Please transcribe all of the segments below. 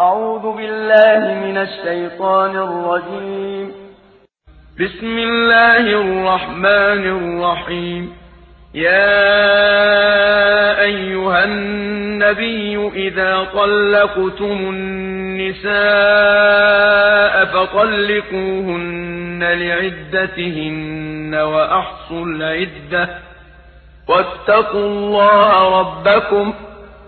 أعوذ بالله من الشيطان الرجيم. بسم الله الرحمن الرحيم. يا أيها النبي إذا طلقتم النساء فطلقوهن لعدتهن وأحصوا العدة. واتقوا الله ربكم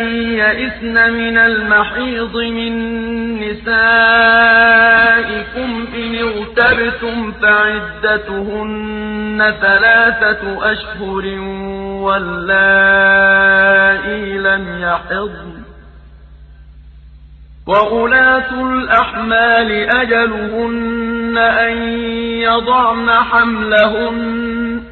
واللائي يئسن من المحيض من نسائكم إن ارتبتم فعدتهن ثلاثة أشهر واللائي لم يحضن وأولاة الأحمال أجلهن أن يضعن حملهن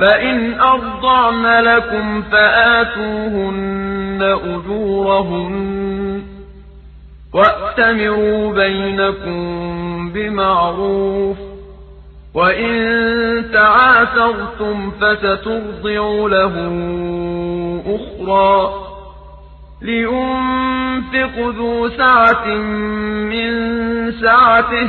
فإن أرضعن لكم فآتوهن أجورهن وأتمروا بينكم بمعروف وإن تعاثرتم فسترضع له أخرى لينفق ذو سعة من سعته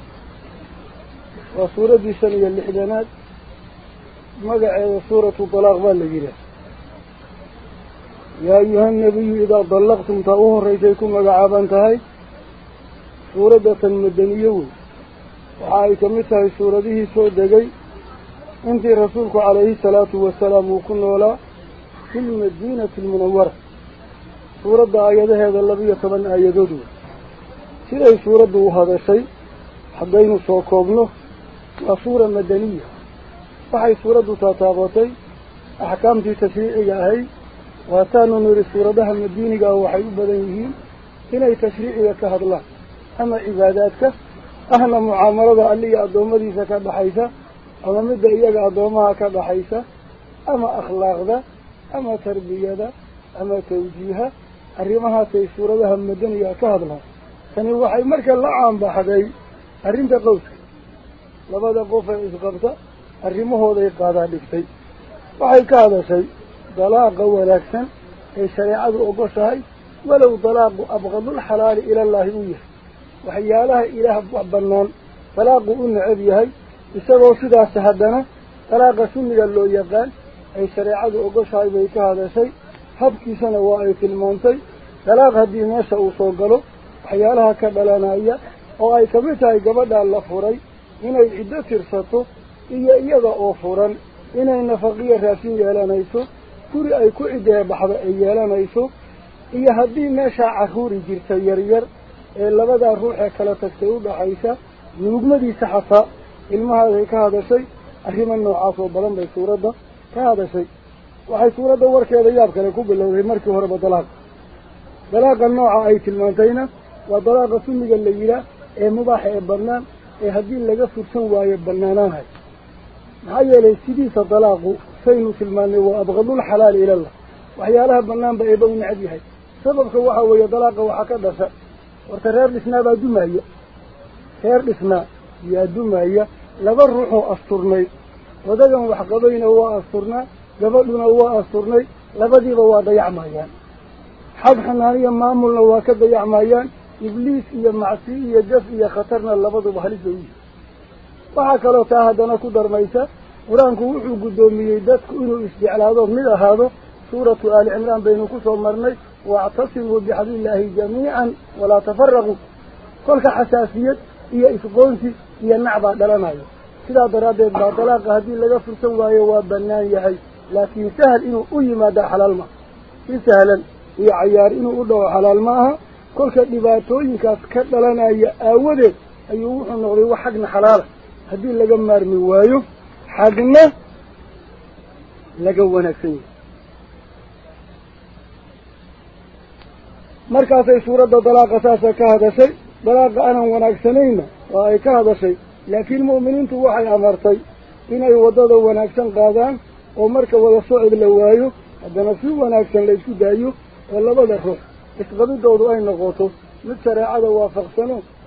وسورة سن اللحدانات مقع سورة طلاق بالجرة يا أيها النبي إذا طلقتم تأوه ريتيكم مقعابا تهي سورة المدنية وحايك مثل سورته سودة أنت رسولك عليه الصلاة والسلام وكنا ولا في المدينة المنورة. سورة آياته هذا الذي يتبن آياته سيدي سورة هذا الشيء حدين سوكوبنه وسورة مدنية وحي سورة تاتابتي أحكام تشريعي هاي واتانو نري سورة المدينة وحي بدنيهين إنay tashriiciga ka hadlaan ama cibaadaadka ahna mucaamalada alliga addoommadiisa ka dhaxaysa ama midda iyaga addoomaha ka dhaxaysa ama akhlaaqda ama tarbiyada ama tawjiiha arrimahaasay suuradaha madaniga ka hadlaan tani waxay marka la caanbaxday arrinta qowska isqabta arrimahooday qaadaa dhigtay waxay ka hadashay dalaaqa wanaagsan ee shareecadu ogoshahay walow dalaaqu abqadulxalaali ilallaahi u yahay waxyaalaha ilaah bannaan dalaaqu u necab yahay isagoo sidaas haddana dalaaqa sunniga loo yaqaan ay shareecadu ogoshahay bay ka hadashay habkiisana waa ay tilmaantay dalaaq haddii meesha uu soo galo waxyaalaha ka dhalanaya oo ay kamid tahay gabadhaa la furay oo furan inay nafaqiyo raashin yeelanayso guri ay ku ciddee baxda ay yeelanayso iyo haddii meeshaa carruuri jirta yaryar ee labadaa ruux ee kala tagtay u dhaxaysa nuugmadiisa xataa ilmahaaday ka hadashay arrimo noocaas oo badan bay suuradda ka hadashay waxay suuradda warkeeda yaab kale ku bilowday markii horeba dalaaqa dalaaqa nooca ay tilmaantayna waa dalaaqa sunniga la yidhaah ee mubaaxa ee bannaan maxaa yeelay sidiisa dalaaqu saynu tilmaannay waa abqadulxalaali ilallah waxyaalaha bannaanba eeba u necab yahay sababka waxaa weeye dalaaqa waxaa ka dhasha horta reer dhisnaa baa dumaya reer dhisnaa yaa dumaya laba ruuxoo asturnay wadagan waxqabayna waa asturnaa gabadhuna waa asturnay labadiiba waa dayacmayaan xag xanaaniya maamulna waa ka dayacmayaan إبليس يا معسي يا جف يا خطرنا اللبضو بحالي سويس وحاك لو تاهدنا كدر ميسا. ورانكو وحو قدومي يدتك إنو إسجع لهذا ومدى هذا. سورة آل عمران بينكو صمرني واعتصموا بحض الله جميعا ولا تفرغوا كل حساسية إيا إفقونسي إيا نعبا دلماي سلا درابي بطلاق هذه اللي لغا فرسوا يوابنايا هاي. لكن سهل إنه أي مادا حلال ما. سهلا إيا عيار إنو أدو حلال ماها كل كذباتوين كتكلنا يا أوده أيوه نغري وحقنا حلال هذي اللي جمر نوايو حقنا لجوانا فيه مركز سورة الطلاق أساسا كهذا شيء طلاق أنا ونكسنينا وهي كهذا شيء لكن المؤمنين توحي أمرتي إن يوضده ونكسن قادان ومركز وصعب لوايو هذا نفسه ونكسن ليسكو دايو والله بدخل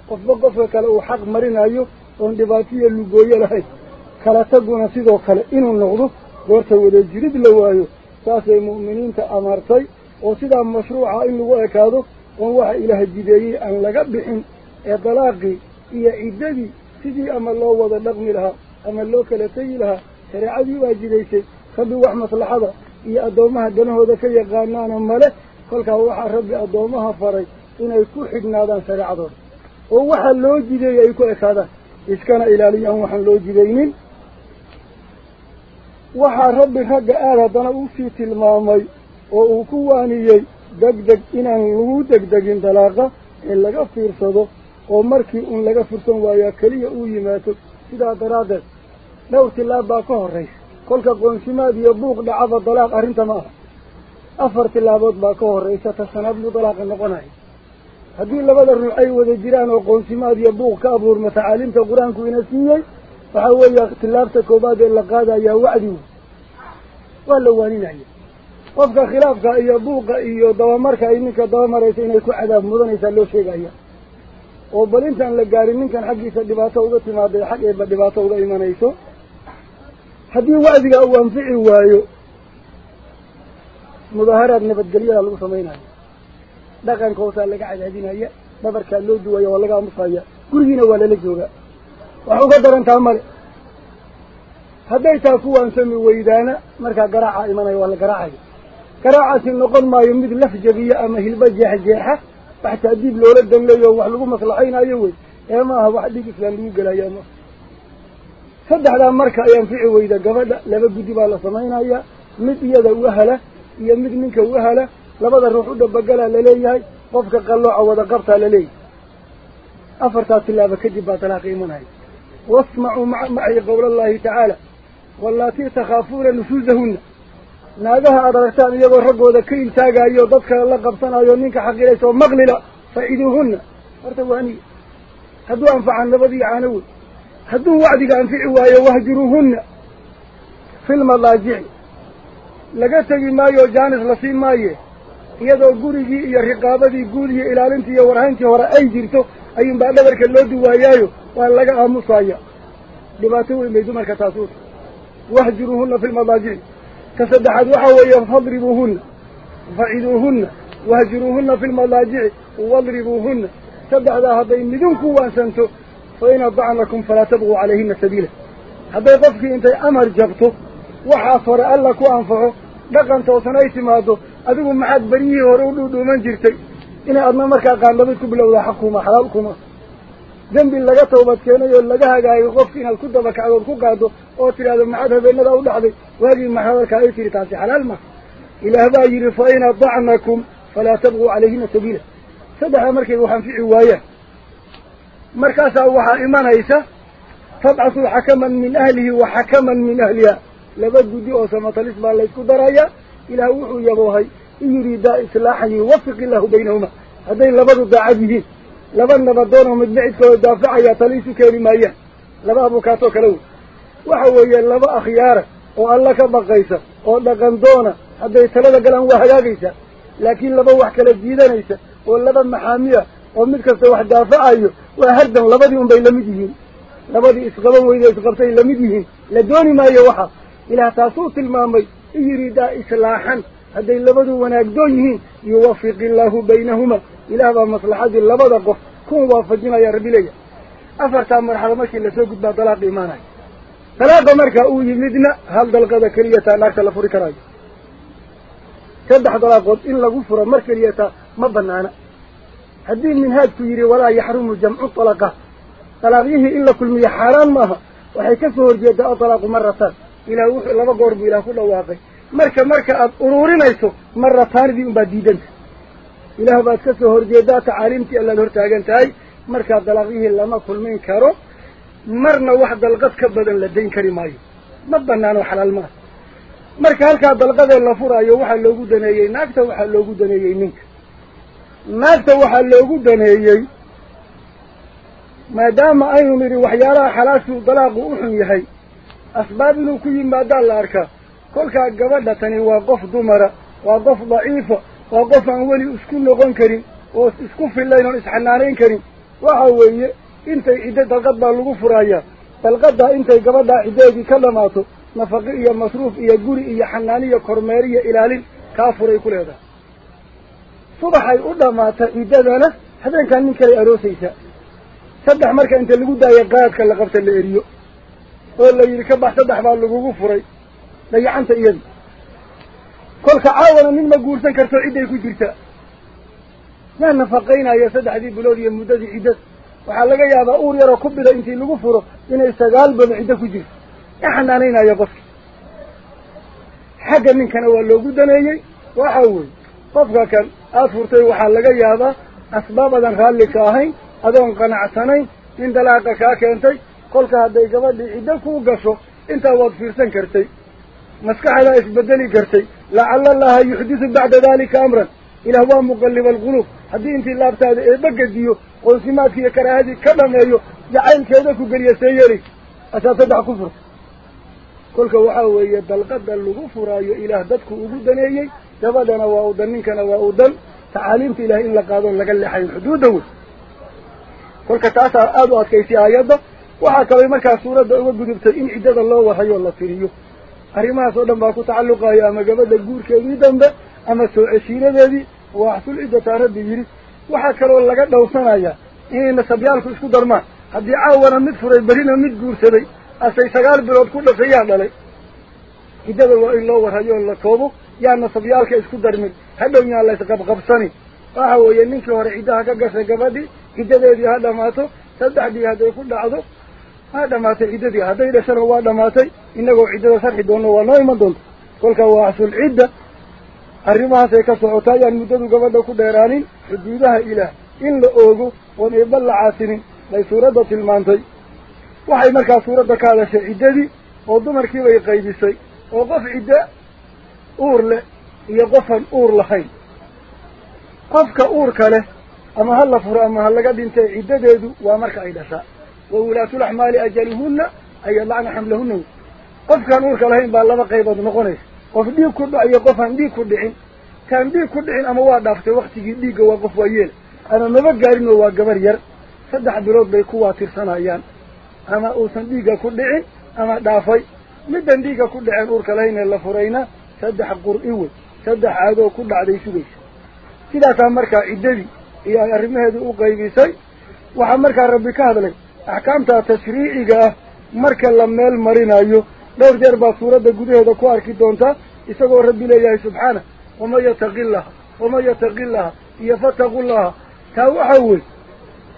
qofka kale uu xaq marinayo oon dhibaatiyo lugooyo lahayn kala taguna sidoo kale inuu noqdo goorta wada jirid la waayo saasay mu'miniinta amartay oo sidaa mashruuca in lagu ekaado oon waxa ilaah jideeyey aan laga bixin ee dalaaqii iyo ciddadii sidii ama loo wada dhaqmi lahaa ama loo kala tegi lahaa shareecadii baa jidaysay rabbi wax maslaxada iyo addoommaha danahooda ka yaqaanaana male kolkaa waxaa rabbi addoommaha faray inay ku xidhnaadaan shareecadooda oo waxa loo jideeyey ay ku ekaadaan iskana ilaaliyaan waxaan loo jidaynin waxaa rabbi ragga aad haddana usii tilmaamay oo uu ku waaniyey degdeg inaan lagu degdegin dalaaqa ee laga fiirsado oo markii uun laga fursan waayaa keliya uu yimaado sidaa daraaddeed dhowr tilaab baa ka horraysa kolka qoonsimaad iyo buuq dhacaba dalaaq arrinta ma aha labada ruux ay wada jiraan oo qoonsimaad iyo buuq ka abuurma tacaaliimta qur-aanku ina siiyey waxaa weeya tilaabta koowaad ee la qaadayaa wacdi wey waa la waaninaya qofka khilaafka iyo buuqa iyo dabamarka ay ninka dabamaraysa inay ku cadaab mudanaysaa loo sheegaya oo bal intaan la gaarin ninkan xaggiisa dhibaato uga timaaday xag eeba dhibaato uga imanayso haddii wacdiga uu anfici waayo mudaaharaad nabadgelyada lagu samaynayo. Dhaqanka hoosaa laga cadaadinaya dhabarkaa loo duwaya waa laga amusaya gurigiina waa lala joogaa. Wax uga darantaa male. Hadday taa ku waansami weydaana markaa garaaca imanaya waa la garaacaya. Garaacaasi noqon maayo mid laf jabiya ama hilba jeexjeexa. Wax taadiib loola danleeyo wax lagu maslaxaynayo wey. Ee maaha wax dhig islaan lagu gelaya maaha saddexdaa marka ay anfici weyda gabadha laba guddi baa la samaynaya mid iyada uhala يمد منك وهلا لبدا روحو دبقلا لليهي قفك قلو عوض قرطا للي أفرطا تلابا كجبا تلاقي منهي واسمعوا مع معي قول الله تعالى واللاتي تخافون نفوزهن ناقها أدركتان يقول رقو ذكين تاقا ايو ضدك الله قبطان ايو منك حق ليس ومغللا فعيدوهن ارتواني هدو انفعان لبدي عانوه هدو وعدك انفعوا ايو وهجروهن في المضاجع لقيتك ما يو جانس لصين ما يه يدو قريك يا رقابة قولي إلى لنت يا ورهنت يا ورأي جرتو أيهم بعد ذلك اللود وهيايو وقال لك مصايا صايا لباتوه الميزوم الكتاسور واحجروهن في المضاجع كسد حدوحا ويفضربوهن فعيدوهن واهجروهن في المضاجع واضربوهن سد حدوحا بين مدنك واسنتو فإن أضعن فلا تبغوا عليهن سبيلا هذا يقفك انت أمر جبته وحاصر ألا كو دقن توسن أي سماده أدوه محد بريه ورود ودومان جرتي إن أدنى مركا قان لبيت بلو لا حكومة حلالكما ذنب اللقاء توبت كينا يولقاء قاية الكدة بك على الكوكا دو أوتر هذا المحد هبين لأو لحظي واجه محاولك أيتر تانسي حلالما إلا هبا يرفعين أضعناكم فلا تبغوا عليهن سبيلا صدح مركا يوحن في عواية مركا ساوحا إيمان إيسا فابعثوا حكما من أهله وحكما من أهلها لبد جدي أو سمتاليس بالله درايا إلى وحو يبوهي يريد إصلاحا يوفق الله بينهما. هذا لبد داعبه لبد نبدونه مدنعيك ودافعه يتاليس كلمايا لبد أبو كاتو كلو. وحوهي لبد أخيارة وقالك بقيسة وقالك دونة هذا يتلد قلن وحيا قيسة لكن لبد وحكا لجيدا نيسة ولبد محامية. ومدكسة واحد دافعه وهردن لبد يوم بين لمدهين لبد إسقبا وإذا إسقبتين لمدهين لدون ما يوحى إلى تاسوس المامي. يريد إصلاحا. هذين لبدو ونقدونهين يوفق الله بينهما. إلى هذا المصلحة اللبد قف كون وافقين يا ربي لي أفرت أمر حرمشي لسوق بطلاق إيمانا طلاق مركا أوي لدنا هل دلق ذكرية نارت كد راي كدح طلاق إلا غفر مركرية ما بنانا. هذين من هاد تجري ولا يحرم الجمع الطلاقة طلاقيه إلا كل ميحاران ماها. وحيكسه الجداء طلاق مرتان. Laba goor buu ilaah ku dhawaaqay marka marka aad uruurinayso marataanidii unbaad diidanta ilaah baad ka soo horjeedaa tacaaliimtii allaad hortaagan tahay markaa dalaaqyihii lama kulmin karo marna wax dalqad ka badan la dayn kari maayo ma banaano xalaal maaha marka halkaa dalqadee la furaayo waxaa loogu daneeyey naagta waxaa loogu daneeyey ninka naagta waxaa loogu daneeyey maadaama aynu nidhi waxyaalaha xalaashuu dalaaqu u xun yahay asbaab inuu ku yimaadaa la arkaa kolkaa gabadha tani waa qof dumara waa qof daciifa waa qof aan weli isku noqon karin oo isku fillayn oon isxanaanayn karin. Waxa weeye intay ciddo dalqad baa lagu furayaa dalqaddaa intay gabadhaa ciddeedii ka dhamaato nafaqi iyo masruuf iyo guri iyo xanaani iyo kormeer iyo ilaalin kaa furay ku leedahay. Subaxay u dhamaata ciddadana habeenkaa nin kaley aroosaysaa saddex marka inta lagu daaya qaadka la qabta la eriyo ka bax saddex baa lagugu furay dayacanta iyadi kolka caawana nin ma guursan karto cidday ku jirtaa yaa nafaqaynaya saddexdii bilood iyo muddadii ciddada waxaa laga yaabaa uur yaroo ku bida intii lagu furo inay sagaal bado ciddo ku jirto ya xanaanaynaya qofki xagga ninkana waa loogu daneeyey waxa weeye qofka kan aada furtay waxaa laga yaabaa asbaab adan raalli ka ahayn adoon qanacsanayn in dalaaqa kaa keentay kuu gasho intaa waad fiirsan kartay maskaxdaa isbedeli kartay lacala allaha yuxdisu bacda dalika amran ilaah waa muqalliba alquluub haddii intii laabtaada eeba gediyo qoonsimaadki iyo karaahadii ka dhameeyo jacaylkeeda ku geliya see yeelay asaa saddex ku furta kolka waxaa weeye dalqada lagu furaayo ilaah dadku ugu daneeyey gabadhana waa u dan ninkana waa u dan tacaaliimta ilahay in la qaadoon laga leexayn xuduudda wey kolka taasaa aada u adkaysay aayadda uga gudubtay in ciddada loo warhayo la tiriyo arrimahaas oo dhan baa ku tacalluqayo ama gabadha guurkeedii dambe ama soo ceshiiradeedii waa axsul ciddataa rabbi yidhi waxaa kaloo laga dhowrsanayaa inay nasabyaalku isku darmaan haddii caawana mid furay berrina mid guursaday asay sagaal bilood ku dhashay yaa dhalay ciddada waa in loo warhayo oo la koobo yaa nasabyaalka isku darmin hadhow yaan la isqabqabsani waxa weeye ninkii hore ciddaha ka gashay gabadhii ciddadeedii ha dhamaato saddexdii hadday ku dhacdo ha dhamaatay ciddadii. Hadday dhashana waa dhamaatay inagoo ciddada sharxi doonno waa noo iman doonta kolka waa axsul cidda. Arrimahaasay ka socotaa yaan muddadu gabadha ku dheeraanin xuduudaha ilaah. In la oogo oon eeba la caasinin bay suuradda tilmaantay. Waxay markaa suuradda ka hadashay ciddadii oo dumarkii bay qaybisay oo qof ciddo uur leh iyo qofan uur lahayn. Qofka uurka leh ama ha la furo ama ha laga dhintay ciddadeedu waa marka ay dhashaa وولاة الأحمال أجلهن أي يضعن حملهن قف كان أولك لهين بها لما قيبض نقنيس قف دي كرد أي قف عن دي كرد عين كان دي كرد عين أما واحد أفتي وقتي ديك وقف ويين أنا نبقى قارنه وقبر ير صدح بلوت بي قوة ترسانا أيان أما أوسن ديك كرد عين أما دافي مدن ديك كرد عين أولك لهين اللي فرينا صدح قرئيوه صدح عادو كرد عدي سبيس سيدا تامركا إدبي iyo ay arrimaheedu u qaybisay waxaa markaa rabbi ka hadlay ah jeer baa suuradda gudaheeda ku arki doontaa isagoo rabbi leeyahay subxaana waman yataqi llaha waman yataqi llaha iyo fataqu llaha taa waxa wey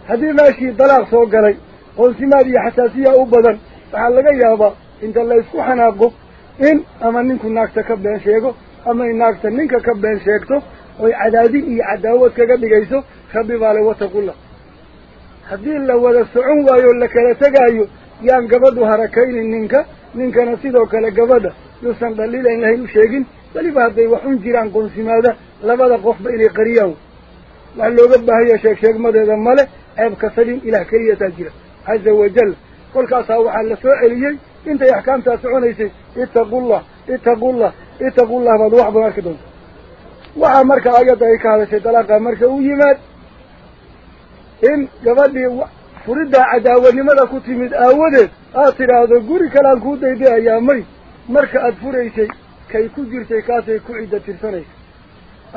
haddii meeshii dalaaq soo galay qoonsimaad iyo xasaasiya u badan waxaa laga yaabaa inta la isku xanaaqo in ama ninku naagta ka been sheego amay naagta ninka ka been sheegto oy cadaadin iyo cadaawad kaga dhigayso rabbi baa le wataqullah haddii la wada socon waayo la kala tegaayo yaan gabadhu harakaynin ninka ninkana sidoo kale gabadha yuusan dhaliilayn lahayn u sheegin weliba hadday wax un jiraan qoonsimaada labada qofba inay qariyaan wax looga baahanya sheeg sheegmadeeda male ceebka salim ilaah keliyataa jira caza wajal kolkaasaa waxaa la soo celiyey intay axkaamtaa soconaysay ittaqullah ittaqullah ittaqullah baad wax badan arki doonta waxaa marka ayadda ay ka hadashay dalaaqa marka u yimaad daydayayaa may marka aad furaysay kay ku jirtay kaasay ku cidda tirsanaysa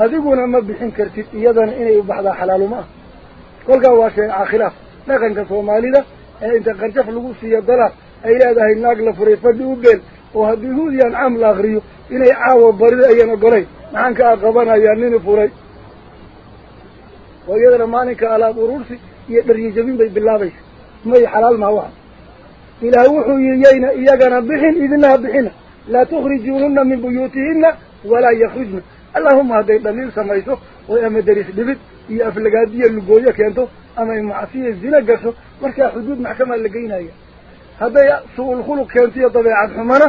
adiguna ma bixin kartid iyadana inay u baxdaa xalaaluma ah kolkaa waa sheeca khilaaf dhaqanka soomaalida ee inta qarjaf lagu siiyo dalaaq ay leedahay naag la furay fadhi u beel oo haddii huudiyaan caam la akriyo inay caawa barida ayan ogolayn maxaan ka aqabanayaa nini furay dharyo jabin bay bilaabaysa may xalaal maha waxa ilaah wuxuu yihi yayna iyagana bixin idinaha bixina laa tukhrijuuhunna min buyuutihinna walaa yakhrujna allahuma hadday dhaliil samayso oy ama deris dhibid iyo aflagaadiyo lugooyo keento ama ay macsiya zina gasho markaa xuduud maxkamaa la geynaya hadday su-ul khuluq keento iyo dabeecad xumana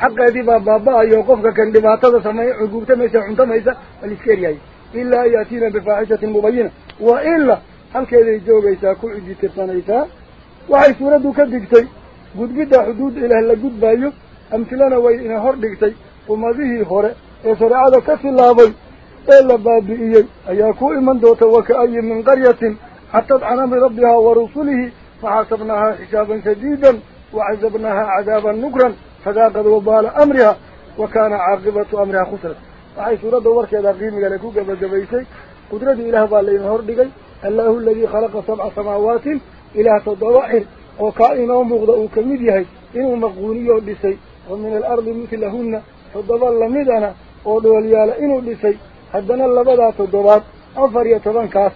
xaqeedii baa baaba-ayo qofka kan dhibaatada sameeya cugugta meesha cuntamaysa waa la iska eryaaya إلا يأتينا بفاحشة مبينة. وإلا هل كذا يجوب إيسا كل إيدي ترسان إيسا وعي سورة كدكتي قد قد حدود إله لقد بايو. أمثلنا وإنا هر دكتي وما ذيه هر إسرع هذا كفي الله إلا باب إيه أياكو إمن دوتا وكأي من قرية. حتى تدعنا من ربها ورسوله. فحسبناها حسابا شديدا. وعذبناها عذابا نكرا. فذا قد وبال أمرها. وكان عاقبة أمرها خسرت وحي سورة دور هذا قيمة لكو قبل جبيسي قدرة إله بالإن هردقي الله الذي خلق سبع سماوات إله تضواحر وكائن ومغضاء كمديه إنه مغوني يهدسي ومن الأرض مثلهن تضوال لمدانا ودوليال إنه دسي حدنا اللبدا تضوات أفر يتبنكاس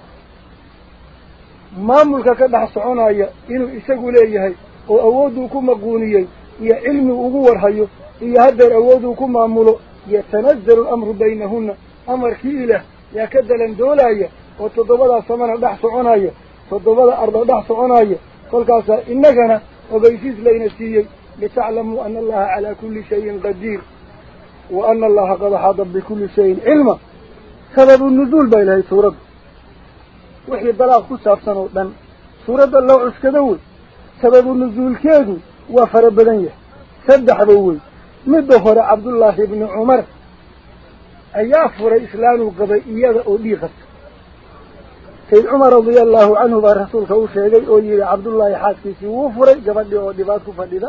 ما ملكا كده حصعون هيا إنه إساقوا ليه وأوادوكم مغونيين يا علم أغوار هيا يا هدر أوادوكم معمولو يتنزل الأمر بينهن. أمر كيلة. يا كدلن دولايا وتضبط ثمن البحث عناية فتضبط أرض البحث عناية قال قاسا إنكنا وبيسيز لي سيئ لتعلموا أن الله على كل شيء قدير. وأن الله قد حضب بكل شيء علما. سبب النزول بين هذه السورة وحي الضلاغ قصة أفسنا سورة الله عسك سبب النزول كيه وفر بنيه سدح بوي. Ayaa furay islaanuu qabay iyada oo dhiiqasta sayd cumar radia allahu canhu baa rasuulka u sheegay oo yihi cabdullaahi xaaskiisii wuu furay gabadhii oo dhibaad ku fadhida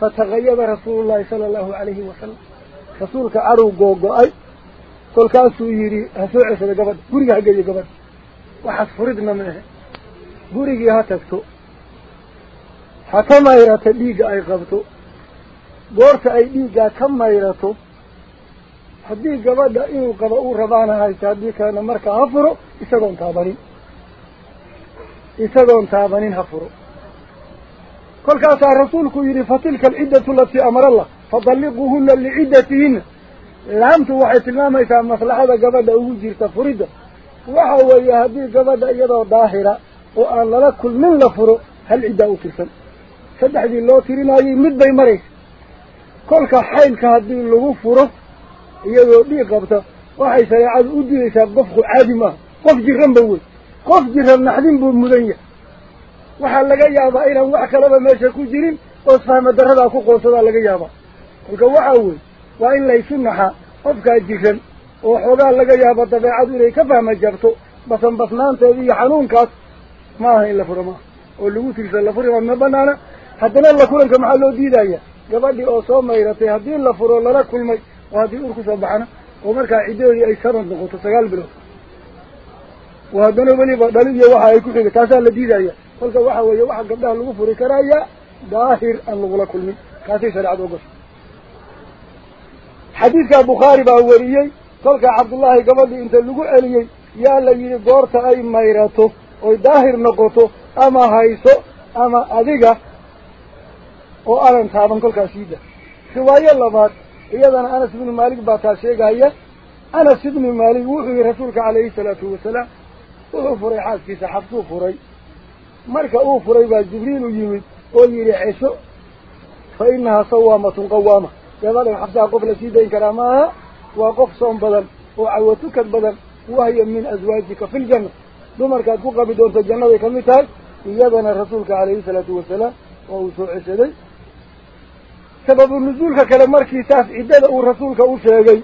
fataqayada rasuulullahi sala allahu calayhi wasalam rasuulka cadow googo-ay kolkaasuu yidhi ha soo ceshada gabadha guriga ha geeyo gabadha waxaas furidna ma ahe gurigii ha tagto ha ka mayrata dhiigga ay qabto بورك أي ديقة كم ميرته حديث قبضة إنه قبضوا ربانا هاي تحديث كان مركة هفره إسادون تابنين إسادون تابنين هفره كل كاسا رسولك يري فتلك العدة التي أمر الله فضلقهن لعدتهن لهم توحي تلامة إذا مثل هذا قبضة وجرت فريدة وهو يهدي قبضة يضا ظاهرة وقال لكل من لفره هل عدة وفرسل سدح ذي الله ترين أي مد بي مريس maaha qof jiranba wey qof jiran naxdin buu mudan yahay waxaa laga yaabaa inaan wax kalaba meesha ku jirin oo isfahma daradaa ku qoonsadaa laga yaabaa kolka waxaa wey waa in laysu naxaa qofkaa jiran oo xoogaa laga yaabo dabeecadu inay ka fahma jabto basan basnaanteeda iyo xanuunkaas ma aha in la furo maaha oo lagu tirsa la furi ma banaana haddana la kulanka maxaa loo diidaya gabadhii oo soo mayratay haddii la furo lala kulmay oo haddii ur kusoo baxana oo markaa ciddadoodii ay sanad noqoto sagaal bilood oo haddana weliba dhali iyo waxa ay ku xiga taasaa la diidaya kolka waxa weeye waxa gabdhaha lagu furi karaya daahir aan lagula kulmin kaasay shareecada ogosha xadiidka bukhaari baa wariyey kolka cabdullaahi gabadhii inta lagu celiyey yaa la yidhi goorta ay mayrato oy daahir noqoto ama hayso ama adiga وأنا تعبان كل كسيدة رواية لبعض إذا أنا سيدنا مالك بتعشيق هيا أنا سيدنا مالك وحي رسولك عليه الصلاة والسلام وفري حاس في سحبت وفري مركه وفري بجبريل وجميل ويري عيسو فإنها صوامة قوامة يظل حفظها قبل سيدة كرامها وقف صوم بدل وعوتك بدل وهي من أزواجك في الجنة دو مركات فوقها بدون تجنة ذي كمتال إيادنا رسولك عليه الصلاة والسلام وهو سوء markii saas ciddada uu rasuulka u sheegay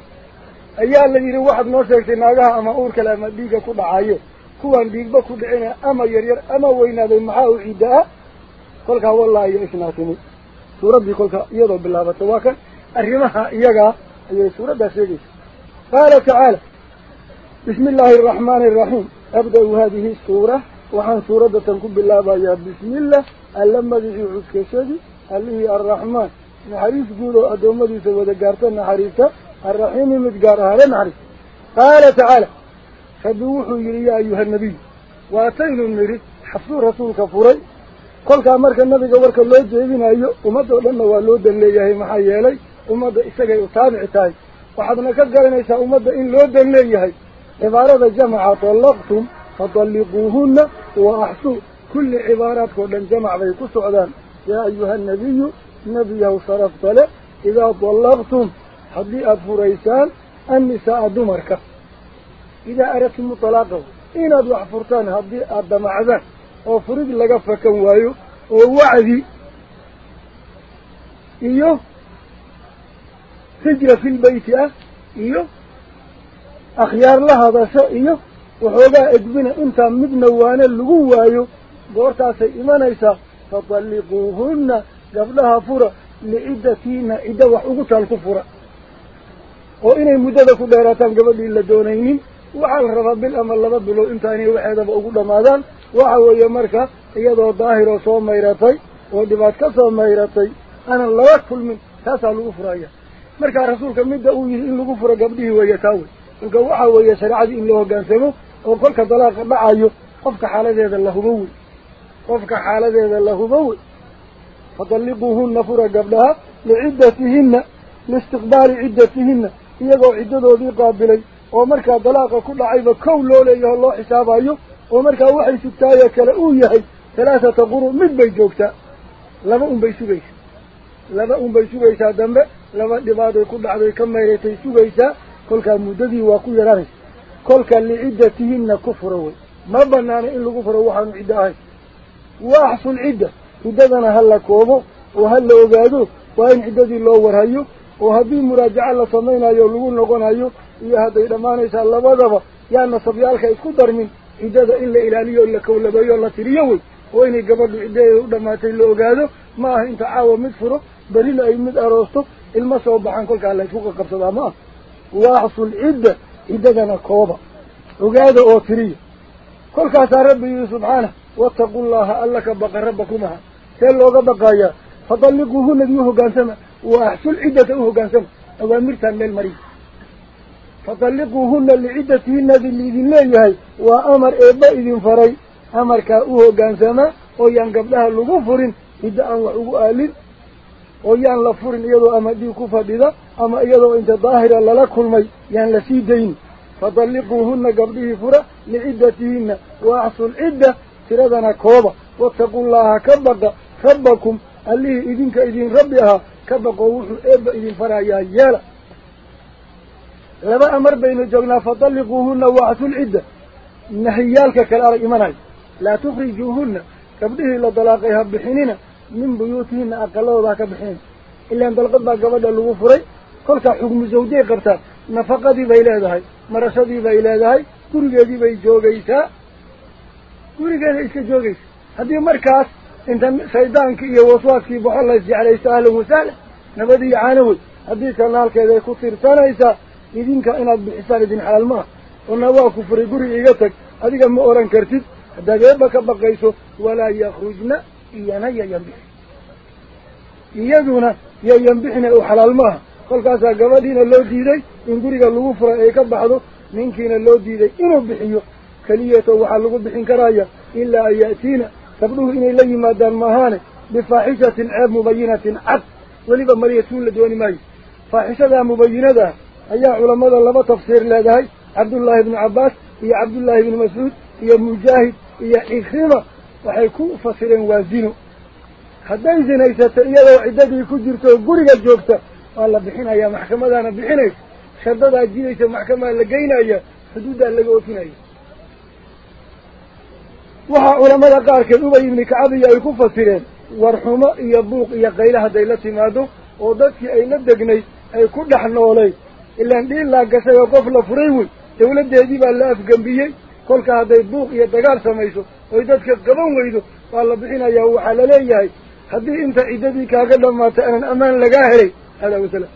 ayaa la yidhi waxaad noo sheegtay naagaha ama uur kale ama dhiigga ku dhacaye kuwaan dhiigba ku dhicina ama yaryar ama weynaaday maxaa u cidda ah kolkaa wallaahi iyo isnaatimi suuraddii kolka iyadoo bilaabatay waa kan arrimaha iyagaa ayay suuraddaa sheegaysa qaala tacaala bismi illaahi araxmaani araxiim abda-u haadihi suura waxaan suuraddatan ku bilaabayaa bismillah alla magicii cuskashadii allihii arraxmaan نحريس قولوا أدوما دي سوى ذكرت النحريسة الرحيم مدقارها لنحريس قال تعالى فدوحوا إلي أيها النبي وأتين المري حفظوا رسولك فوري قل كامرك النبي قبرك الله جايبين أيه ومدعوا لما والود اللي يهي محايا لي ومضى إساق يتابع تاي. وحضنا كذلك قال نيسا ومضى إن لود اللي يهي. عبارة الجمعة طلقتم فطلقوهن وأحسوا كل عبارات كل جمع بيكو سعدان يا أيها النبي نبي أو صرف طلع. إذا طلقتم حضي أفريسان النساء دمرك. إذا أردت المطلقة إن أدو أفرتان حضي مع عذان أفريد لقفك وايو ووعدي إيو؟ سجل في البيت أه؟ إيو؟ أخيار لها بس إيو؟ وحوغا إدبنا إنتا مبنوانا لغوايو بورتا إيمان إيسا فطلقوهن. قبلها فورة لإدة فينا إدة وحقوطها الكفورة وإن مدادة كبيراتان قبل إلا دونينين وعلى رب الأمر الله رب الله إمتاني وحيدة بأقول لماذا وعوى يمركة إيضاه ظاهرة صوم ميراتي ودبات كصوم ميراتي. أنا الله أكفل من تسع الكفورة مركة رسولك مدأوا يهين الكفورة قبله ويتاوي إنك وعوى يسرع ذي إله قانسمه وقلك الضلاق بعيه قفك حالة ذي ذا الله بوي. قفك حالة ذي ذا الله بوي. Fatalliquuhunna fura gabdhaha liciddatihinna liistiqbaali ciddatihinna iyagoo ciddadoodii qaabilay oo markaa dalaaqa ku dhacayba kow loo leeyaho loo xisaabayo oo markaa waxay sugtaayoo kale uu yahay halaathata quru mid bay joogtaa laba un bay sugaysaa laba un bay sugaysaa dambe laba dhibaaday ku dhacday ka mayratay sugaysaa kolkaa muddadii waa ku yaraanaysa kolka liciddatihinna ku furo wey ma ogaado waa in ciddadii loo warhayo oo haddii muraajaco la samaynayo lagu noqonayo iyo hadday dhammaanaysaa labadaba yaa nasabyaalka isku darmin ciddada in la ilaaliyo la kawlabeeyo la tiriyo wey oo inay gabadhu ciddadeeda u dhammaatay la ogaado ma aha inta caawa mid furo berina ay mid aroosto ilma soo baxan kolkaa la ysku qaqabsadaa ma ah waaxsul cidda ciddadana kooba ogaada oo tiriya kolkaasaa rabbi yihi subxaanah wattaqu llaha alla ka baqa rabbakumaha see looga baqaayaa fadalliquuhuna dii uhogaansama wa axsul ciddata u hoggaansama awaamirtaan meel mariya fadalliquuhuna liciddatihinna di liidin leeyahay waa amar eebba idin faray amarkaa u hoggaansama oo yaan gabdhaha lagu furin ciddo aan wax ugu aalin oo yaan la furin iyadoo ama dhiig ku fadhida ama iyadoo inta daahira lala kulmay yaan la sii dayn fadalliquuhunna gabdhihii fura liciddatihinna wa axsul cidda tiradana kooba wattaqullaaha ka baqa ربكم اللي إذنك إذن ربها كبقوه إبا إذن فرايا يالا لما أمر بين الجونا فطلقوهن وعث العدة نحيالك كالأرى إيماني لا تخرجوهن كبده إلا طلاقها بحيننا من بيوتهن أقلوا باك بحين إلا أن طلقت باك بدا الوفري قلت حكم زوجي قرتان نفقدي بإلهي مرشدي بإلهي كرغي بإجوغيسا كرغي بإجوغيسا هذه مركز wey haddii kalena halkeeda ay ku tirsanaysaa idinka inaad bixisaan idin xalaal ma ah ona waa ku furay guriga iga tag adiga ma oran kartid haddaad eebba ka baqayso walaa yakhrujna iyana yayan bixin iyaduna yayan bixina u xalaal ma aha kolkaasaa gabadhiina loo diiday in guriga lagu furay ay ka baxdo ninkiina loo diiday inuu bixiyo keliyeeto waxaa lagu bixin karaya ilaa an ya'tiina gabdhuhu inay la yimaadaan maahaane bifaaxishatin ceeb mubayinatin cad weliba mariyatuun la dooni maayo faaxishadaa mubayinadaa ayaa culammada laba tafsiir leedahay cabdullaahi ibnu cabbaas iyo cabdullaahi ibnu mascuud iyo mujaahid iyo cikrima waxay ku fasireen waa zino hadday zinaysato iyadoo ciddadii ku jirto guriga joogta waa la bixinayaa maxkamadaana bixinaysa shardadaa jidaysa maxkamaa la geynaya xuduuddaa laga ofinaya waxaa culamada qaarkeed ubay ibni kacabiya ay ku fasireen warxumo iyo buuq iyo qayle hadday la timaado oo dadkii ay la degnay ay ku dhex noolay. Ilaan dhiillaa gashay oo qof la furay wey dawladdeedii baa la afgembiyey. Kolka hadday buuq iyo dagaal samayso oy dadka qaban weydo waa la bixinayaa waxaa la leeyahay haddii inta ciddadii kaaga dhamaatay aanan ammaan lagaa helay hada wasalaam.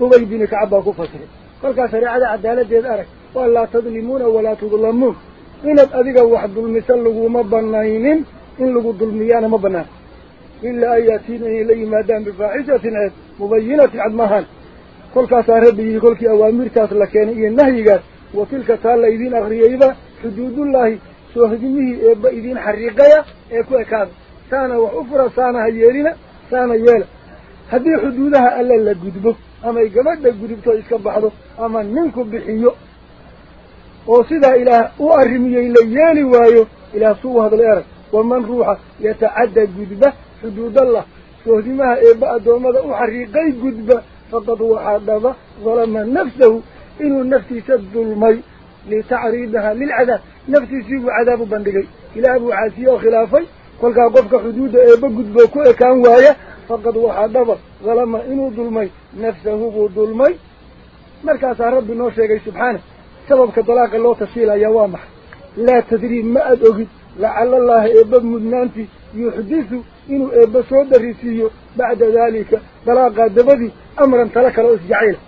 Ubay bini kacab baa ku fasiray kolkaa shareecada cadaaladdeeda arag waa laa tadlimuuna walaa tudlamuun in lagu dulmiyaana ma banaan ilaa an yaatiina inay la yimaadaan bifaaxishatin ceeb mubayinatin cad maahaan kolkaasaa rabbi yihi kolkii awaamirtaas la keenay iyo nahyigaas wa tilka taa la idiin akriyeyba xuduudullaahi soohdimihii eebba idiin xariiqaya ee ku ekaada saana wax u fura saana ha yeelina saana yeela haddii xuduudaha alle la gudbo amay gabadha gudubto iska baxdo ama ninku bixiyo وصدى إلى أرميه إلى يالي وايو إلى صوه هذا الأرض ومن روحه يتعدى قدبة حدود الله سهدمها إباء دوما أحريقي قدبة فقد وحدظ ظلم نفسه إن النفس سد المي لتعريضها للعذاب نفس يسيب عذاب بندقي إلى أبو عاسي وخلافي كل قفك حدود إباء قدبة كان وايا فقد وحدظ ظلم إنه ظلمي نفسه ظلمي مركز رب نوشيك سبحانه tashiilaya waa maxay laa tadrii ma aad ogid lacala allaha eebba mudnaantii yuxdisu inuu eebba soo darisiiyo bacda daalika dalaaqaa dabadii amran tala kale oo isjacayla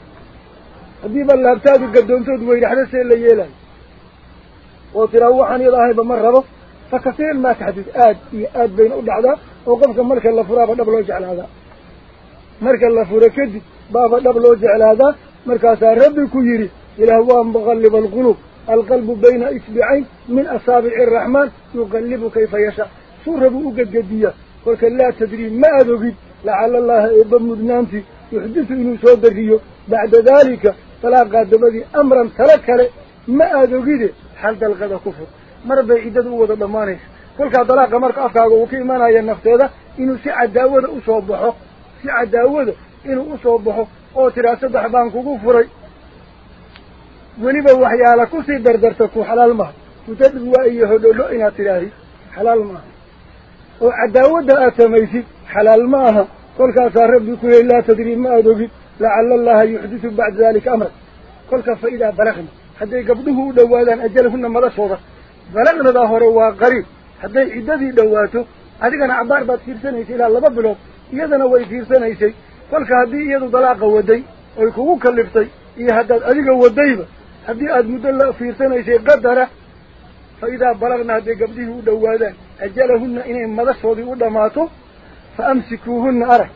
haddiiba laabtaadu gaddoontood weyraxda see la yeelayo oo tiraa waxaan iyada ahayba ma rabo fa kasiiran maa taxdid aad iyo aad bayna u dhacdaa oo qofka marka la furaaba dhab loo jeclaadaa marka la furo kadib asaabici araxmaan yuqallibu kayfa yashaa suu rabuu u gedgediyaa kolka laa tadrii ma aad ogid lacala allaha eebba mudnaantii yuxdisu inuu soo dariyo bacda daalika talaaqaa dabadii amran tala kale ma aad ogide hal dalqada ku fur mar bay ciddada u wada dhammaanaysa kolkaa dalaaqa marka afkaaga uu ka imanaya nafteeda inuu si cadaawada usoo baxo si cadaawada inuu usoo baxo oo tiraa saddex baan وليبا وحيا لكو سي دردرتكو حلال ما وتدقوا إيه هدولو أنا تلاهي حلال ما وعداوة الاتميسي حلال ما قولك اصارب بكو لا تدري ما ادوكي لعل الله يحدث بعد ذلك أمر قولك فإذا بلغنا حتى يقبضوه دوادا اجلهن مدى صورة بلغنا ظاهره وقريب حتى يددي دواته هذيكنا عبار بات فيرسانيسي لا الله ببلو يدنا وي فيرسانيسي قولك هدي يدو دلاقه ودي ويكوكو كلفتي إيه هذا أذى جو الدايبة hadday gabdhihii u dhowaadaan ajalahunna inay madashoodii u dhammaato fa amsikuuhunna arag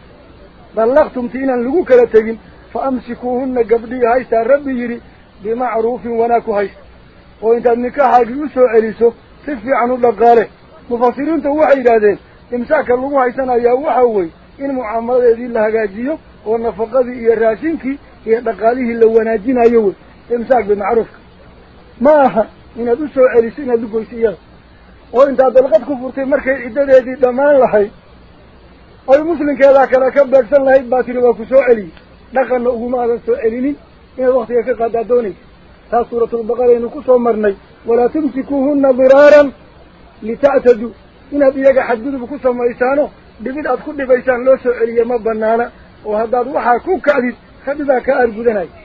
dallaqtumti inaan lagu kala tegin fa amsikuuhunna gabdhihii haystaa rabbi yidhi bimacruufin wanaag ku haysta oo intaad nikaaxaagii u soo celiso si fiican u dhaqaale mufasiriintu waxay yidhaahdeen imsaaka lagu haysanayaa waxa wey in mucaamaladeedii la hagaajiyo oo nafaqadii iyo raashinkii iyo dhaqaalihii la wanaajinayo wey oo intaad dalqad ku furtay markay ciddadeedii dhammaan lahayd oy muslimkeedaa kale ka beegsan lahayd baa tiri waa ku soo celiyey dhaqanna uguma aadan soo celinin inaad waktiga ka qaadaa doonaysa taas suuratulbaqaraynu ku soo marnay walaa tumsikuuhunna diraaran litactaduu inaad iyaga xadgudub ku samaysaano dhibid aad ku dhibaysaan loo soo celiya ma banaana oo haddaad waxaa ku kacdid rabbidaa ka aargudanaya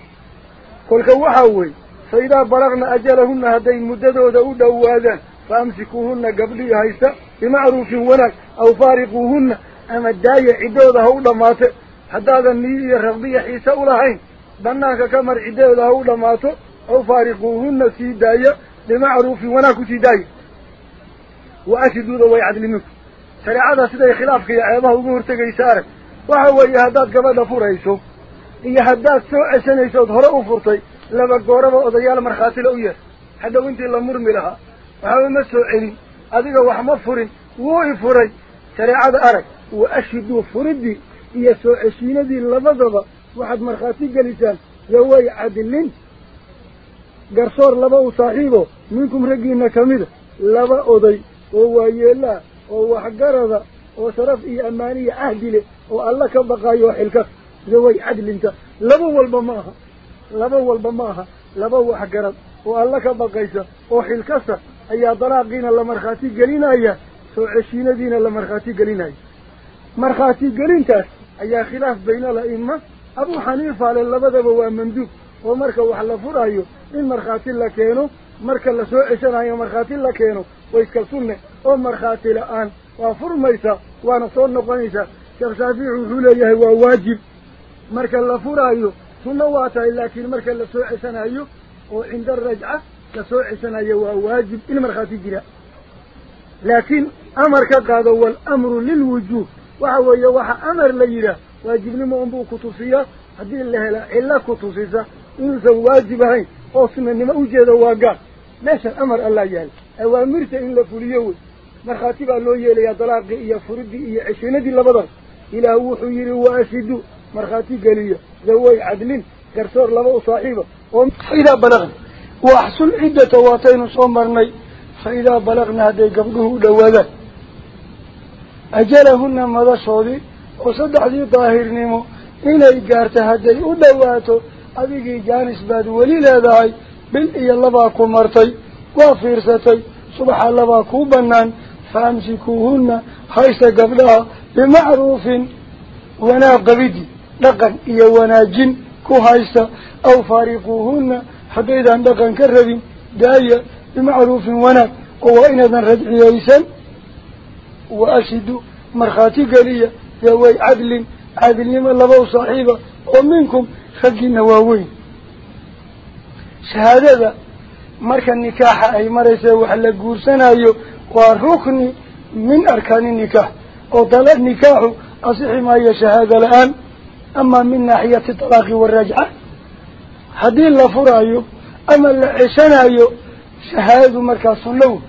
muddadooda u dhowaadaan fa amsikuuhunna gabdhii haysta bimacruufin wanaag aw faariquuhunna ama daaya ciddooda ha u dhammaate haddaadan niyo iyo raqbiya xiise ulahayn banaanka ka mar ciddeeda ha u dhammaato aw faariquuhunna sii daaya bimacruufin wanaag ku sii daaya wa ashiduuda way cadli minku shareecada siday khilaafka iyo ceebaha uga hortegaysa arag waxa weeye haddaad gabadha furayso laba gooraba odayaal markhaatila u yeer hadhow intii la murmi lahaa waxba ma soo celin adiga wax ma furin wuu i furay shareecada arag wa ashiduu furidii iyo soo ceshiinadii labadaba waxaad markhaati gelisaan yoway cadlin garsoor laba u saaxiibo minkum raggiina kamida laba oday oo waayeelaa oo waxgarada oo sharaf iyo ammaaniya ahdi leh oo alla ka baqaayo oo xilkas زوي عدل انت. لبول البماها لبول البماها لبول حقرد وقال لك بقيسة. وحي الكسة ايا ضراقين اللي مرخاتي قلين ايا سو عشينا دين اللي مرخاتي قلين ايا مرخاتي قلين تاس. ايا خلاف بين الأئمة. أبو حنيفة للبذب وامندوك ومركا وحلا فرايو إن مرخاتي اللي كانوا مركا اللي سو عشان ايا مرخاتي اللي كانوا ويسك السنة أو مرخاتي الان وفرميسة. وأنا صور نقميسة كرشافيع الحولية هو واجب مرك الله فورا ثم واتا لكن مرك الله سوء عسنا وعند الرجعة كسوء عسنا يو واجب إن مرخة تجرى لكن أمر قاد هو الأمر للوجوه. وهو يوحى أمر ليلة واجب لما أنبو كتوسية. هذه الله لا إلا كتوسية إن واجب هاي. أصنع لما أوجد واقع. ماذا الأمر الله يهل أوامرت إلا فوليو مرخاتب الله يلي ليا طلاقي يا فردي يا عشيني دي لبضر إلى وحيري وأسدو مرخاتي قليا ذوي عدلين كرسور لبا صاحبه. وم إذا بلغنا وأحسن عدة واتين صومرني فإذا بلغنا هذا قبله دوادا أجلهن ماذا شودي وصدح لي طاهر نيمو. إلى إقارت هذا ودواته أبيكي جانس باد وليل هذا بالإي الله باكو مرتي. وفرستي سبح الله باكو بنان. فأمسكوهن حيث قبلها بمعروف. وناقبدي دقن إيا وناجين كهيسة أو فارقوهن حتى إذا دقن كالربين داية بمعروف وناك وإن ذن رجعي إيسان وأشدوا مرخاتي قالية يوي عدل عدل يما لبو صاحبة ومنكم خلق النواوين. شهادة مرك النكاح أي مريسة وحلى قرسان أيو واركني من أركان النكاح. وطلع النكاح أصحي ما هي شهادة الآن. Amaa min naaxiyati talaaqi warajca haddii la furaayo ama la ceshanayo shahaadadu markaa sunlow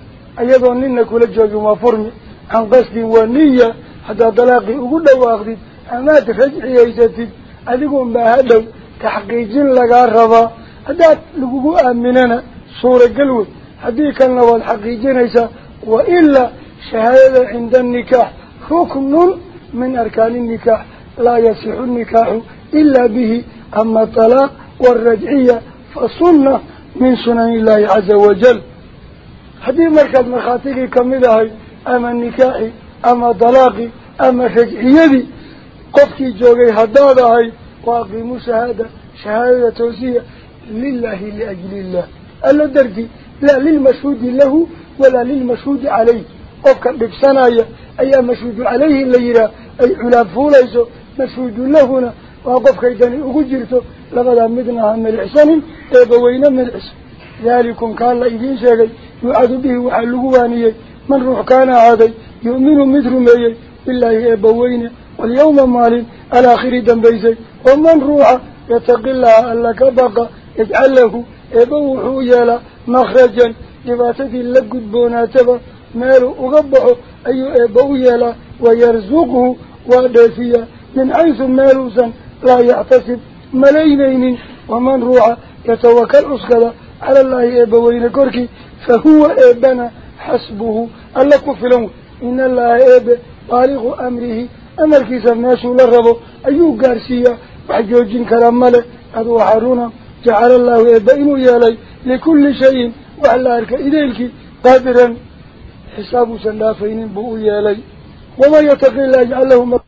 iyadoo nina kula joogin waa furmi can qasdin waa niya haddaad dalaaqii ugu dhawaaqdid amaad rajciyaysatid adigun baa hadhow taxqiijin lagaa rabaa haddaad lagugu aaminana suuragal wey haddii kalena waad xaqiijinaysaa wa ilaa shahaadada cinda annikaax ruknun لا يصح النكاح إلا به. أما الطلاق والرجعية فصنة من سنن الله عز وجل. هذه مركز مخاطئي كمده أما النكاح أما طلاق أما رجعية قفتي جوغي هداده وأقيموا شهادة شهادة توسية لله لأجل الله. ألا دردي لا للمشهود له ولا للمشهود عليه. قفك بفسانايا أي مشهود عليه الليلة أي علاب فوليسو مسعود هنا. وقف كيدني وجيرته لقد أمدنا من الحسن إبوينا إيه من الحسن ذلك كان لإذين شيء. يعد به وحلقوانيه من روح كان هذا؟ يؤمن مثل مي بالله إيه إبوينا واليوم مال الأخير دنبيزي ومن روح يتق الله ألك بقى. يجعل له إيه إبوحو يالا مخرجا. لباسه لقد بوناتبا ماله أغبعه أي إبوحو يالا ويرزقه. وعدافيه من حيث مالوسا لا يعتصد ملينين ومن روعة يتوكل أسكلا على الله إبوين كركي فهو إبنا حسبه اللقو في لون إن الله إب طالق أمره أمر كيس الناس لربه أيو قارسية وحجوجين كرمالة أدو حارونا جعل الله إبا إنو يالي لكل شيء وعلى أرك إليك قادرا حساب سنافين بؤو يالي وما يتقل الله يجعل له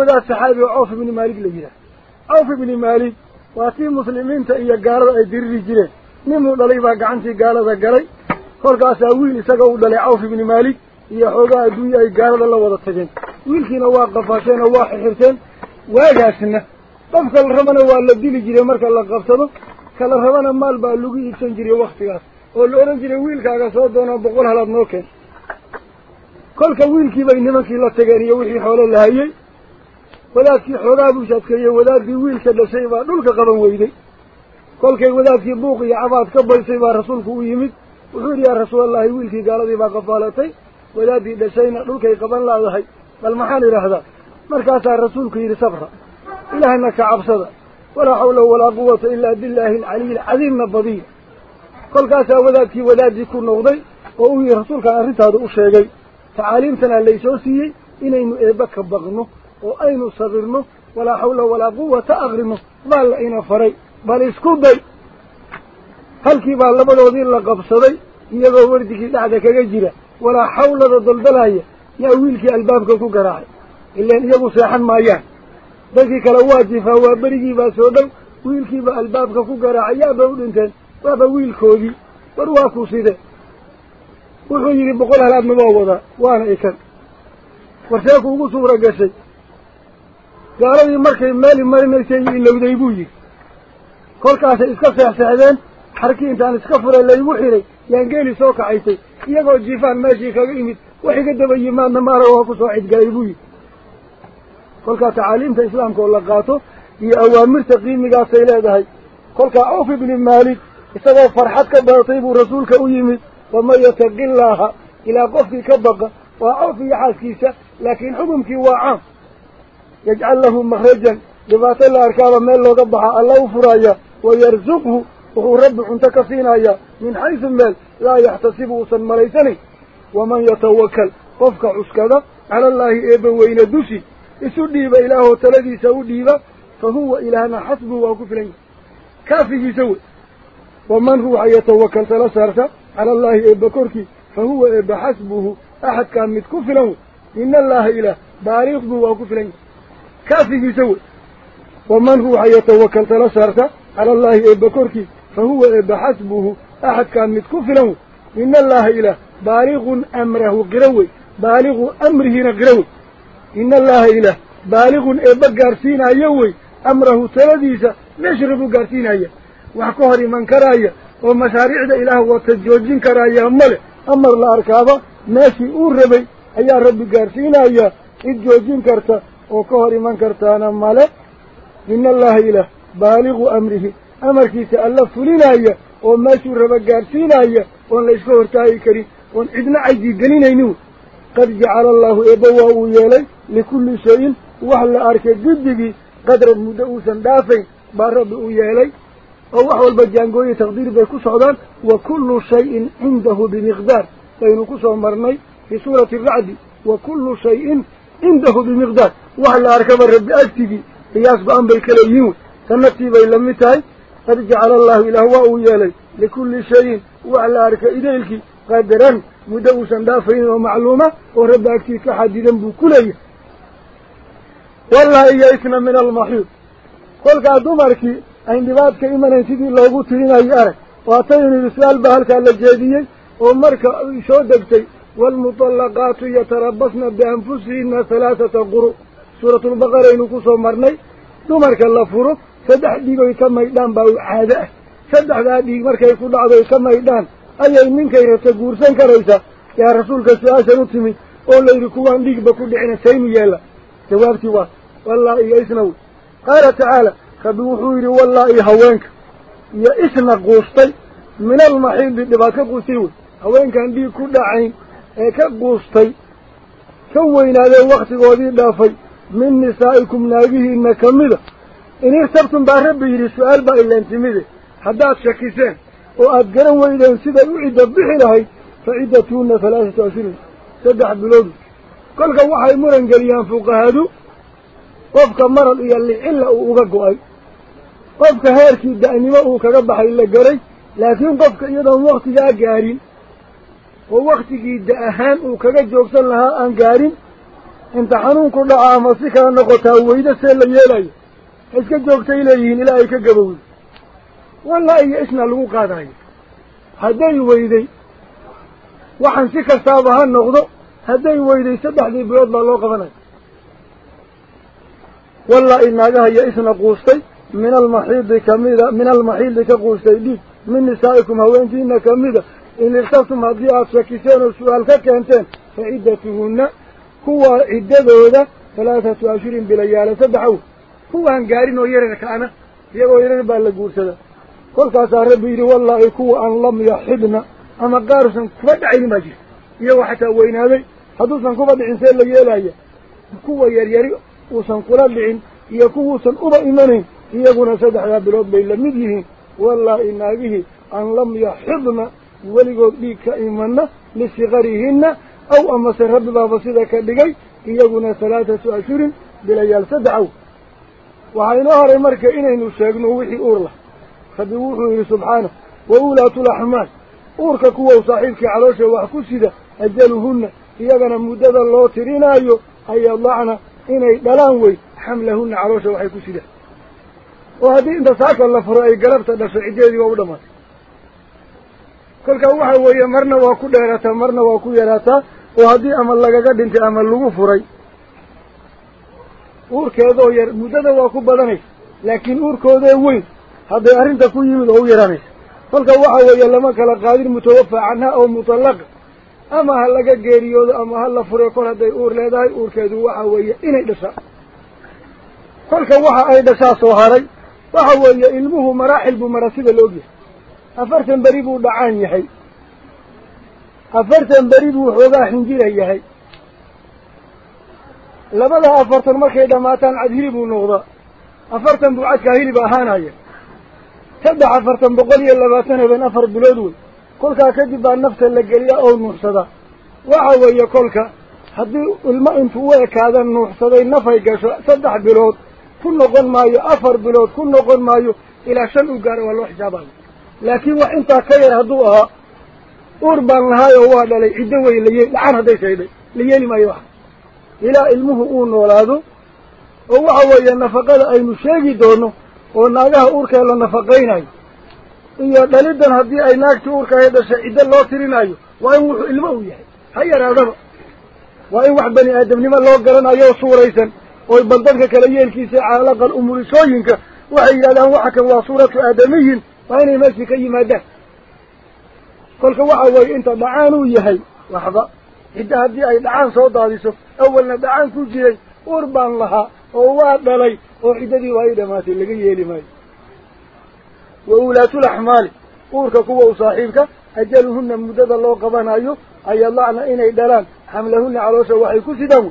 wadaad saxaabi oo cawf ibni maalik la yidhaah cawf ibni maalik waa tii muslimiinta iyo gaalada ay diriri jireen ninuu dhalay baa gacantii gaalada galay kolkaasaa wiil isaga u dhalay cawf ibni maalik iyo xoogaa adduunya ay gaalada la wada tageen wiilkiina waa qafaasheen oo waa xixirteen waagaasna qofka la rabana waa la dili jiray marka la qabsado kala rabana maal baa lagu iibsan jiray waktigaas jiray wiilkaaga soo doonoo boqol halaad noo keen kolka wiilkii bay nimankii la tageen iyo wixii xoole la hayey wadaadkii xoogaa buu shadkeeyey wadaadkii wiilka dhashay baa dhulka qaban weyday kolkay wadaadkii buuq iyo cabaad ka baysay baa rasuulku u yimid wuxuu yidhi yaa rasuulallahi wiilkii gaaladii baa qafaalatay wadaadii dhashayna dhulkay qaban laadahay bal maxaan idhaahdaa markaasaa rasuulku yidhi sabra ilaahna ka cabsada walaa xawla walaa quwata ilaa billaahi alcaliy alcadiimna badiya kolkaasaa wadaadkii wadaadii ku noqday oo uu yihi rasuulkaan arrintaada u sheegay tacaaliimtana laysoo siiyey inaynu eebba ka baqno oo aynu sabirno walaa xawla walaa quwata akrino baa la ina faray bal isku day halkii baa labadoodii la qabsaday iyagoo wardigii dhexda kaga jira walaa xawlada daldalaya yaa wiilkii albaabka ku garaacay ilaan iyagu seexan maayaan dadkii kale waa jifaa waa berigiibaa soo dhow wiilkiibaa albaabka ku garaacay yaaba u dhinteen yidhi boqol halaadna waa wadaa waana ikan war see kuugu suura gashay gaaladii markay meeli marinaysay ilowday buu yidhi kolkaasay iska seexseexdeen xarkii intaan iska furay laygu xiray yaan geeli soo kacaysay iyagoo jifaan meeshii kaga imid wax iga daba yimaadna maara waa ku soo cidgalay buu yidhi kolkaa tacaaliimta islaamka oo la qaato iyo awaamirta qiimigaasay leedahay kolkaa cawf ibni maalik إذا فرحتك بطيب رسولك أيمد وما يتق الله إلى قفك كبق وعوفي حاسيسة لكن حكمك وعام يجعل له مخرجا لباطل أركاب ما الله قبح الله فرايا ويرزقه وهو رب حنتك سينايا من حيث المال لا يحتسبه سن مليسني ومن يتوكل قفك عسكذا على الله إيبه وإن دوسي إسودي بإله تلدي سودي فهو إلهنا حسبه وكفرين كافي سوي ومن هو عيته وكلت لسارت على الله إبكرك فهو إبحسبه أحد كان متكفله إن الله إله باريخ بو وكفله كافي يسوي ومن هو عيته وكلت لسارت على الله إبكرك فهو إبحسبه أحد كان متكفله إن الله إله باريخ أمره قروي باليغ أمره نقروي إن الله إله باليغ إبقى قارسين أيوي. أمره تلديس نشرب قارسين أيوي. Joojin karaaya male amar la arkaaba meeshii uu rabay ayaa rabbi gaarsiinaya cid joojin karta oo ka hor iman kartaana male ina allaaha ilaah baaliqu amrihi amarkiisa alla fulinaya oo meeshuu raba gaarsiinaya oon la iska hortaagi karin oon cidna caydigelinaynin qad jacala allaahu eebba waa uu yeelay likulli shayin wax la arkay guddigii qadran muddo uusan dhaafayn baa rabbi uu yeelay أو أحوال بجانقوية تقدير بيكوس عدان وكل شيء عنده بمقدار. فينقص عمرني في سورة الرعد وكل شيء عنده بمقدار. وعلى أركب الرب أكتبي قياس بأن بالكليم تنكتب إلى متاي قد جعل الله إلى هو أويالي لكل شيء وعلى أركب إليك قدرا مدوسا دافرين ومعلومة ورب أكتبك حديدا بكلية والله إياكنا من المحيط. قلت قادو ماركي su-aal baa halkaa la jeediyey oo marka soo degtay waalmutallaqaatu yatarabasna bianfusihinna halaathata quru suuratulbaqaraynu ku soo marnay dumarka la furo saddex dhiigoy ka maydhaan baa u caado ah saddexdaa dhiig markay ku dhacdoy ka maydhaan ayay ninkay rabta guursan karaysaa yaa rasuulka su-aashan u timid oo layidhi kuwaan dhiigba ku dhicina saynu yeella jawaabtii waa wallaahi iyo isna wey qaala tacaala min almaxiidi dhibaad ka quustay wey haweenkan dhiig ku dhacayn ee ka quustay ka weynaadee wakhtigoodii dhaafay min nisaa'ikum naagihiinna ka mida in irtabtum baa rabbi yidhi su-aal baa ilaan timide haddaad shakiseen oo aada garan weydeen siday u cidda bixi lahayd fa ciddatuhunna halaasatu ashhurin saddex biloodu kolka waxay muran geliyaan fuqahadu qofka marad iyo licilla uu uga go-ay garay laakiin qofka iyadoon waktigaa gaarin oo waktigii da ahaan uu kaga joogsan lahaa aan gaarin inta xanuunku dhaco ama si kala noqotaa weydo see la yeelayo iska joogtay leeyihiin ilaa ay ka gabowday wallaahi iyo isna lagu qaadayo hadday weyday waxaan si kastaaba ha noqdo hadday weyday saddexdii bilood baa loo qabanaya wallaahi naagaha iyo isna من المحيط كميدة من المحيط كقول سيدي من نسائكم هوين جينا كميدة. إن ارتبتم هذه أسوكيسين وسؤال كأنتين فعدتهن هو عدة هذا ثلاثة أشهر بليالة سبحوه هو أن قارن ويرنك أنا يبقى ويرن بالقول سيدي كل فاسا ربي والله هو أن لم يحبنا. أما قارسا كفد علم أجل يو حتى وين هذا حدوثا كفد إنسان لجيلا هو يريري وسنقرب عن يكون سنقرب إيمانين. Lam yaxidna weligood dhiig ka imana lisikarihinna aw amase rabbi baaba sida ka dhigay iyaguna halaathatu ashhurin bilayaal saddex waxaa inoo horay marka inaynu sheegno wixii uur lah rabbi wuxuu yidhi subxaanah wa ulaatu laxmaal uurka kuwow saaxiibkii caloosha wax ku sida ajaluhunna iyagana muddada loo tirinaayo an yadacna inay dhalaan wey xamlahunna caloosha waxay ku sidaan oo haddii inta saaka la furo ay galabta dhasho ciddeedii waa u dhamaatay kolkaa waxa weeye marna waa ku dheerataa marna waa ku yaraataa oo haddii ama lagaga dhintay ama lagu furay uurkeedoo yar muddada waa ku badanaysa laakiin uurkoodee weyn hadday arrinta ku yimid oo u yaraanaysa. kolka waxa weeye lama kala qaadin mutawafa canha oo mutallaqa ama ha laga geeriyoodo ama ha la fure kol hadday uur leedahay uurkeedu waxa weeye inay dhashaa. kolka waxa ay dhashaa soo haray وهو يلمه مراحل بمراسيد الأوجه أفرتن بريبو دعان يحي. أفرتن بريبو حوضا حنجيرا يحي. لبالها أفرتن مكي دماتان عدهيربو نغضا أفرتن بعاد كهيربا هانا يحي تبع أفرتن بقلي اللباتان بين أفر بلدول كلها كذبا النفس اللقلية أو المحصدة وعوية كلها هذه الماء انتوه كذا النحصدين نفعي كشو تدع بلود. Ku noqon maayo ilaa shan u gaaro waa loo xisaabayo laakiin wax intaa ka yar hadduu ahaa uur baan lahaayoo waa dhalay ciddo wey laye dhacan hadday shaydhay la yeeli maayo wax ilaa ilmuhu uu noolaado oo waxa weeye nafaqada aynu sheegi doono oo naagaha uurkee la nafaqaynayo iyo dhaliddan haddii ay naagtii uurkahay dhashay ciddo loo tirinayo waa in wuxuu ilmo uu yahay ha yaraadaba waa in wax bani aadamnimo loo garanayo suuraysan yeelkiisa caalaqal umurisooyinka waxay yidhahdaan waxa kan waa suuratu aadamiyin waa inay meeshii ka yimaadaan kolka waxa weeye inta dhacaan uu yahay waxba cidda haddii ay dhacaan soo daadiso awalna dhacaan ku jiray uur baan lahaa oo waa dhalay oo ciddadii waa i dhamaatay laga yeeli maayo wa ulaatulaxmaali uurka kuwa u saaxiibka ajaluhunna muddada loo qabanayo ayadacna inay dhalaan xamlahunna caloosha waxay ku sidaan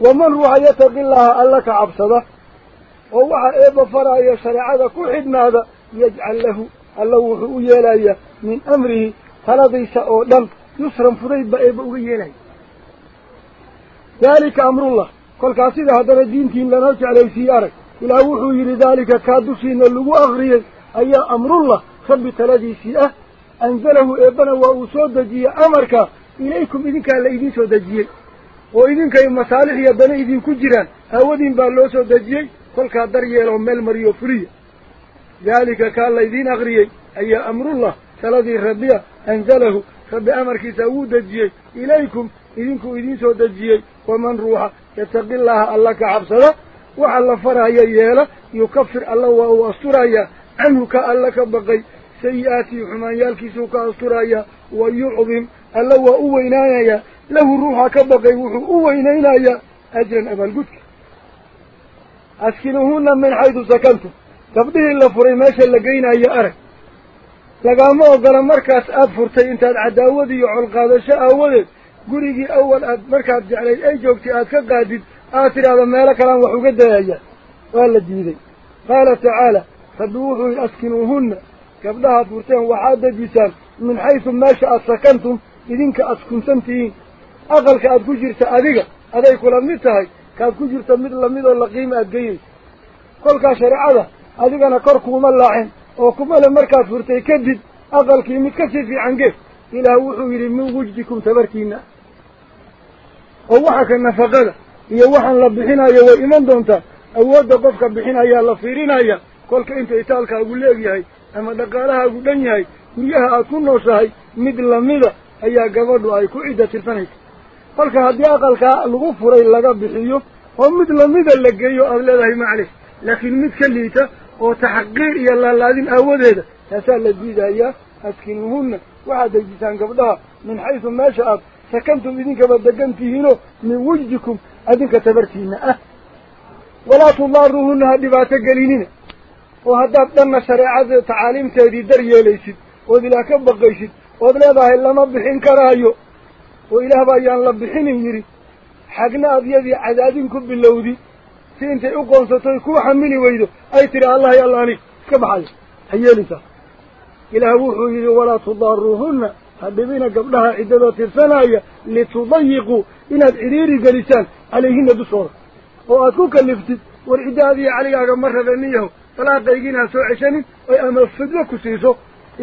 ومن روح يتق الله ألك عبصده ووحا إيبا فرايا شريعة كوحدنا هذا يجعل له الله يلايا من أمره. فلدي سأو دم. يسرا فريد بإيبا ويلايا ذلك أمر الله. قل كاسيدة هذا الدين تين لنرجع عليه سيارك إلا وحوه لذلك كادوسين اللو أغري. أي أمر الله. ثبت لدي سيئة. أنزله إيبنا وأسود دي أمرك. إليكم إذن كان لإذن سود وإذن وإذنك المصالح يبنى إذن كجران أودين بارلوسو دجيي فلقا دريال مال مريو فري ذلك كالله إذن أغريي أي أمر الله سلذي ربيا أنزله فبأمر كيساو دجي إليكم إذن كو إذن سو دجي ومن روح يتق الله الله كعبصده وعلى فرها يهيلا يكفر الله وهو أسترايا عنه كألك بقي سيئاتي حمايالك سوك أسترايا ويعظم الله هو يا. له الروح كبقي وحو يا. أجرا أبا القدك أسكنهن من حيث سكنتم. تفضيه الله فري لقينا يا أرك لقاموه قال مركز أدفرتي انت العداودي يعلق هذا شاء أولد قريقي أول مركز جعلي أي جوكتي أدك قادد آتر هذا مالك الآن وحقد يا. قال ديدي قال تعالى فدوحوا أسكنوهن قبلها فرتين وحادة جسال. من حيث ما شاء سكنتم. Mid tahay kaad ku jirta mid lamid oo laqiima aad geyaysa kolkaa shareecada adigana kor kuuma laacin oo kuma le markaad furtay kadib aqalkii mid ka sii fiican gees ilaah wuxuu yidhi min wujdikum tabarkiina oo waxa ka nafaqada iyo waxaan la bixinayo way iman doontaa awoodda qofka bixinayaa la fiirinaya kolka inta itaalkaagu leegyahay ama dhaqaalahaagu dhan yahay guryaha aad ku nooshahay mid lamida أي جبر أي كعدة الفنك فلك هذي أقلك الغف رأي الله بحيه ومثل مثل لقيه قبل الله معلش لكن مثليته وتحقير يلا الذين أود هذا تسأل الديدايا أسكنهن وعد الجسان قبضها من حيث ما شاءت سكنتم إذنك بدقنتي هنا من وجدكم أذنك تبرتين أه ولا تضارهن هذي باتقلينين وهذا الدم ما شرعات تعاليم تهدي دريا ليست وذلك بقيشت aad yadii cadaadin ku bilowdi si intay u qoonsatoy kuu xamili weydo ay tidhi allahay alla anig iska baxayo ha yeelintaa ilaah wuxuu yidhi walaa tudaaruuhunna ha dhibina gabdhaha ciddada tirsanaya litudayiquu inaad cidhiiri gelisaan calayhina dushooda oo aad ku kaliftid war ciddaadiyo caligaaga ma rabeniyaho dalaaqaygiin ha soo ceshanin oy ama fidlo ku siiso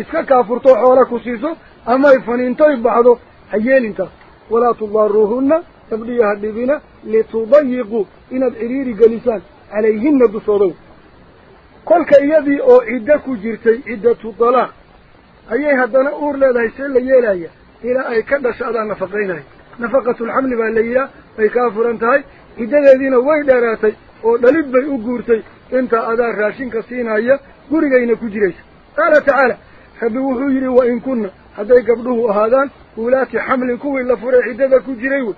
iska kaafurto xoola ku siiso faniintoy baxdo ha yeelintaas walaa tudaaruuhunna gabdhiya ha dhibina litudayiquu inaad cidhiiri gelisaan calayhina dushoodow kolka iyadii oo ciddo ku jirtay ciddatu dalaaq ayay haddana uur leedahay see la yeelaya ilaa ay ka dhasho adaa nafaqaynaya nafaqatulxamli baa la yidhaah bay kaa furan tahay ciddadeediina way dheeraatay oo dhalid bay u guurtay intaa adaa raashinka siinaya gurigayna ku jiraysa هذي قبله هذا أولاد حمل كوي لفرع عدد كجريو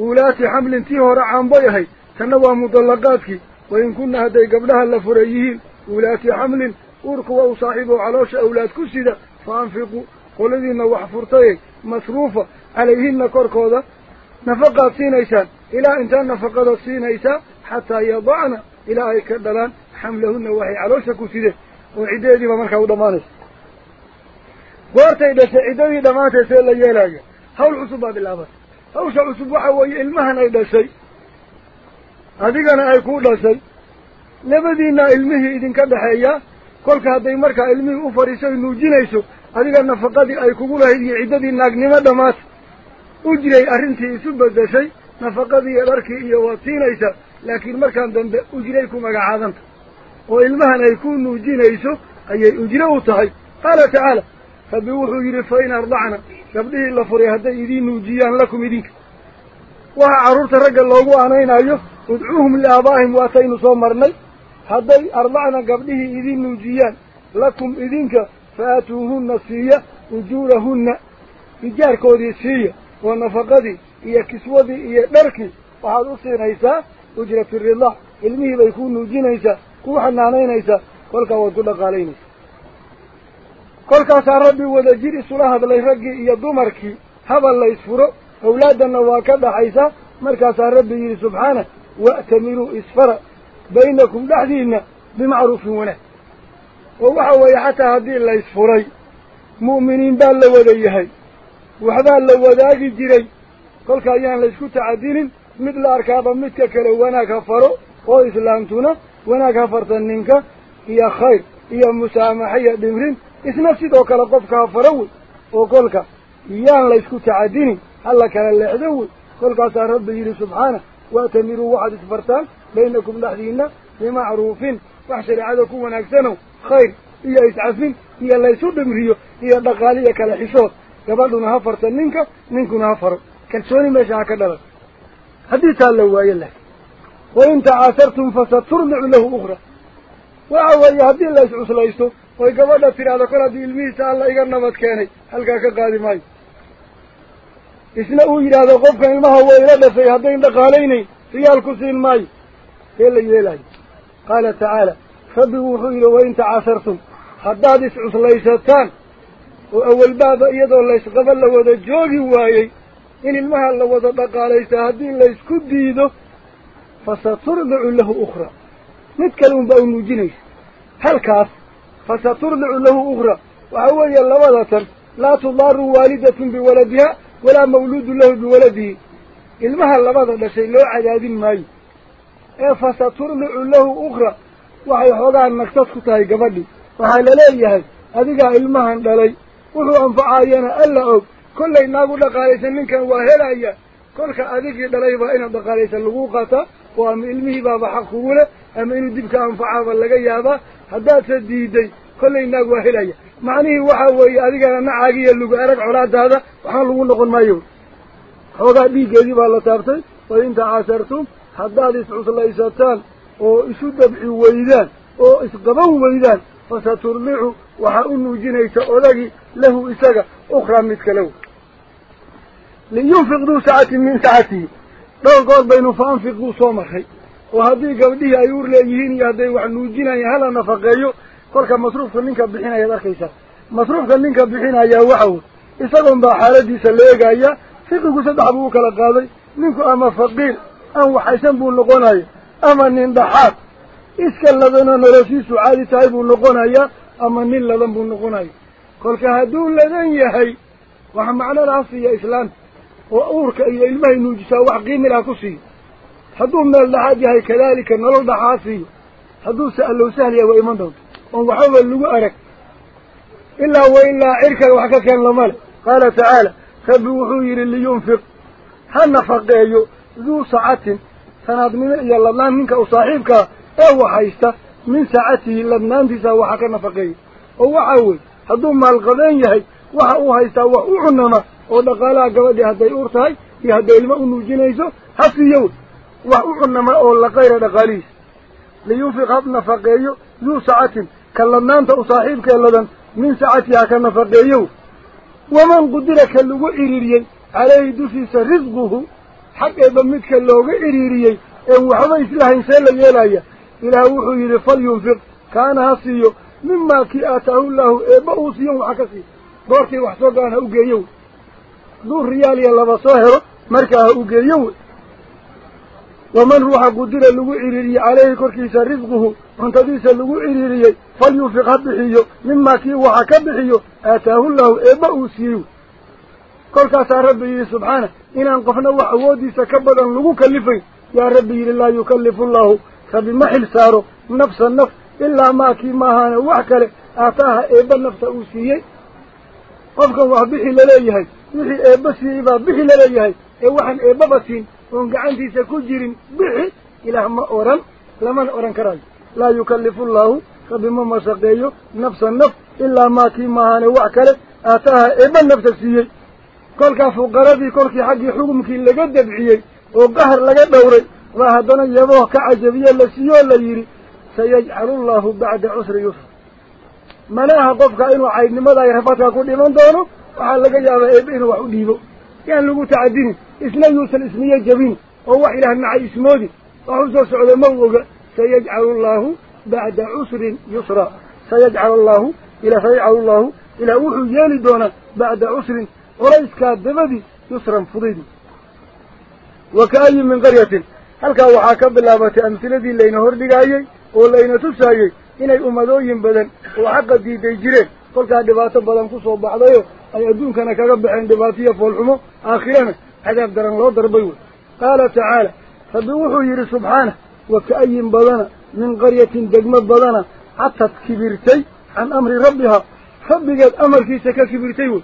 أولاد حمل تيهور عن بيهي تنوى مطلقاتك. وإن كنا هذي قبلها لفرعيه أولاد حمل أركوا وصاحبوا علوش أولاد كسيدا فأنفقوا قول ذينا وحفرتيه مصروفة. عليهن كركوضة نفقات سينيسان إلى أن تنفقات سينيسان حتى يضعنا إلى أي حملهن وحي علوش كسيدا وعدادي ومركه ضمانس la yeelaya hawl cusub baa bilaabatay hawsha cusub waxa weeye ilmahan ay dhashay adigana ay ku dhashay labadiinna ilmihii idinka dhexeeya kolka hadday markaa ilmihii u fadhiiso ay nuujinayso adiga nafaqadii ay kugu lahayd iyo ciddadii naagnimo dhammaata u jiray arrintii isu beddeshay nafaqadii iyo dharkii iyo waad siinaysaa laakiin markaan dambe ujray ku magacaabanta oo ilmahan ay ku nuujinayso ayay ujro u tahay qaala tacaala فبيوحوا يرفعين أرضعنا قبله إلا فريها دائدين وجيان لكم إذنك وها عرورت الرجل اللي هو أنين أيوه ادعوهم لآبائهم واتين صامرني هذي أرضعنا قبله إذن وجيان لكم إذنك فآتوهن سيئة وجورهن إجار كودي سيئة ونفقدي إيا كسودي إيا بركي وحادوصي نيسا وجرة الرلاح علمي بيكون نوجي نيسا كوحا نانين نيسا كل كواتولك عليني كل كاس ربي ودجيري سلاح الله رجي يضمرك هذا الله يسفره أولادنا وكذا حيسا مركز ربي سبحانه وأتمروا إسفر بينكم لحدينا بمعروف ونه ووحوا حتى هذه الله يسفري مؤمنين بالله وليهي وحذا الله وداك الجري كل كيان لشكوت عدين مثل أركابا مثل وأنا كفروا قول وأنا كفرت النينك هي خير هي مسامحية دمرين اسمه سيدو كلا قفك فروي وقولك يا الله يسكت عديني هلا كان اللي عدوي قولك عسى ربي يلي سبحانه واتمروا واحد اسفرتان بينكم لحدينا بما عروفين فاحسر عدوكم ونكسنوا خير إيا يسعفين إيا لا يسود بمريو إيا دقالية كلا حشوت يبادو نهافرتان منك منك نهافر كالسوني ماشي هكذا حديثة اللواء يلي وإن تعاثرتم فسترنع له أخرى وعوى يهدي الله يسعو الله يستوه oy gabadha tidhaahdo kol haddii ilmihiisa alla iga nabad keenay halkaa ka qaadi maayo isna uu yidhaahdo qofkan ilmaha waa ila dhashay haddayn dhaqaalaynayn riyaal ku siin maayo see la yeelayo qaala tacaala rabbigu wuxuu yidhi wain tacaasartum haddaad iscuslaysataan oo awalbaaba iyadoo laysqaba la wada joogi waayey in ilmaha la wada dhaqaalaysta haddii laysku diido fasaturdicu lahu ukhraa mid kale unbaa u nuujinaysa halkaas fasaturdicu lahu ukhraa waxa weeye labada tan laa tudaaru waalidatun biwaladiha walaa mawluudun lahu biwaladihi ilmaha labada dhashay loo cadaadin maayo ee fasaturdicu lahu ukhra waxay xoogaa nagsad ku tahay gabadhii waxaa laleeyahay adigaa ilmahan dhalay wuxuu anfacaayana alla og kollay naagu dhaqaalaysan ninkan waa helaya kolka adigii dhalay baa inaad dhaqaalaysan lagu qataa oo ama ilmihii helaya macnihii waxa weeye adigana nacaagiiyo lugu arag colaadaada waxaan lagu noqon maayo xoogaa dhiiggeedii baa la taabtay wa in tacaasartum haddaad iscuslaysataan oo isu dabci weydaan oo isqaban weydaan fasaturdicu waxaa u nuujinaysa odagii lahu isaga ukhraa mid kale wey liyunfiq duu sacatin min sacatihi dhowr goor baynu fa anfiquu soo marray hadday wax nuujinayaan hala nafaqeeyo kolka masruufka ninka bixinayaad arkaysaa masruufka ninka bixinayaa waxa wey isagoon baa xaaladiisa la eegaya fiqigu saddex buu u kala qaaday ninku ama faqiir aan waxaysan buu noqonaya ama nin dhaxaad iska ladanoo noloshiisu caadi tahay buu noqonayaa ama nin ladan buu noqonaya kolka hadduu ladan yahay wax macno laha siiya islaanta oo uurka iyo ilmahay nuujisaa wax qiimi laha ku siiyo هذو من الدعاج هاي كذلك إن الله دعاسي هذو سألوا سهل يا وإيمان دوت. ومحوظ اللو أرك. إلا وإلا عركة وحكا كان لمال قال تعالى خبه خير اللي ينفق. هنفق ديو ذو ساعة. سناد من إيا الله منك أصاحبك أهو حيست من ساعته إلا ننتسى وحكا نفقه هو عوي هذو من القضين يهي. وحاو حيست وحو عنما ودقالا قبضي هذي أورتهي في هذي المؤنو جنيسو حفي يوت wax u cunama oo la qayra dhaqaalihiisa liyunfiq ha nafaqeeyo duu sacatin ka ladnaanta u saaxiibkee ladan min sacatihi ha ka nafaqeeyo. Waman qudira ka lagu ciriiriyey caleyhi dushiisa risquhu xaggeeba midka looga ciriiriyey een waxba islahayn see la yeelaya. Ilaah wuxuu yidhi falyunfiq kaana ha siiyo mimaa kii aataahu llaahu eebba uu siiyon waxa ka siiyo goortii wax soo galaan ha u geeyo wey hadduu riyaal iyo laba soo helo markaa ha u geeyo ha bixiyo mimaa kii waxa ka bixiyo aataahu llaahu eebba uu siiyey kolkaasaa rabbi yidhi subxaana inaan qofna wax awooddiisa ka badan lagu kalifayn yaa rabbi yidhi laa yukallifu llaahu rabbi ma xil saaro nafsa naf ilaa maakii maahaane wax kale aataaha eebba nafta uu siiyey qofkan wax bixi laleeyahay wixii eebba siiyey baa bixi laleeyahay ee waxaan eebbaba siin ma odhan lamana odhan karaayo laa yukallifu allaahu rabbi ma mashaqeeyo nafsa naf ilaa maakii maahaane wax kale aataaha eebba nafta siiyey kolkaa fuqaradii kolkii xaggii xukumkii laga dabciyey oo qahar laga dhowray baa haddana yabooh ka cajabiye la siiyoo la yidhi sayajcalu llaahu bacda cusri yusra mana aha qofka inuu caydnimada ay rafadka ku dhiman doono waxaa laga yaabaa eebbe inuu wax u dhiibo كان لغو تعدين اسم يوصل إسمية جبين ووحي لها مع إسمودي. وعوزه سعود موغا سيجعل الله بعد عسر يسرى سيجعل الله إلى سيجعل الله إلى وحو يالي دونا بعد عسر وليس كالدبدي يسرا فضيد وكأي من قرية هل كان وحاكا باللابة أمثلة دي اللي نهر لغاية واللي نتوسها إلي أمدوين بدن وحاكا دي دي جريه كل كذا دبعته بدل كوسو بعضه أي أدون كان كعب عن دبعتي فلحمه أخيرا حذف درن الله دربيه قال تعالى فبوحه يري سبحانه وكأي بدنا من قرية دجمة بدنا عطت كبرتي عن أمر ربها فبجد أمر في سك كبرتيه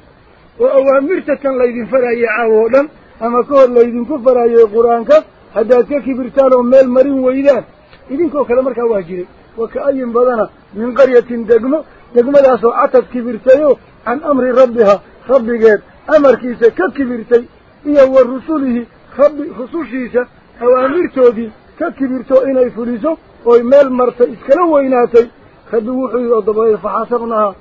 وأوامرته كان ليدن فرعي عوالم أما كور ليدن كفر أي القرآن ك هذا كبرتان ومال مريم وإذا إذن كوكا لمركا واجري وكأي بدنا من قرية دجمة دقمدها سعطت كبرتيه عن أمر ربها ربي قال أمر كيسا ككبرتي إيه والرسوله خب خصوشيسا أو أميرتو دي ككبرتو إنا يفريزو أو مال مرتا إسكلو إناتي خدوحي وضبعي فحسبناها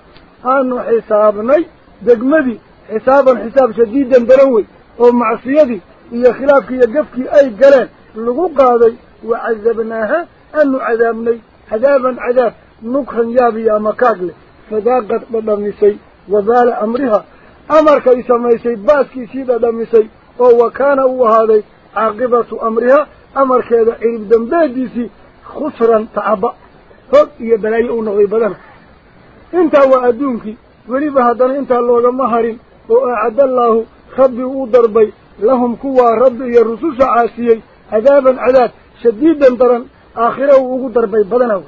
أنو حسابني دقمدي حسابا حساب شديدا دلوي ومعصي دي إيه خلافك يقفك أي قلان لغوقها دي وعذبناها أنو عذابني عذابا عذاب. نكح يابي يا كاغل فذاقت بدميسي وذال أمرها. أمر كيس ميسي باس كيسي بدميسي وهو كان هو هذا عقبة أمرها. أمر كذا إلي بدم باديسي خسرا تعبا. هل يبلاي أونغي بدن انت هو أدونك وليب هذا انت اللوغ هارين وأعد الله خبه دربي. لهم كوا رب يرسوس عاسيي. عذابا عذاب. شديدا درا آخرة وقدر بي بدنه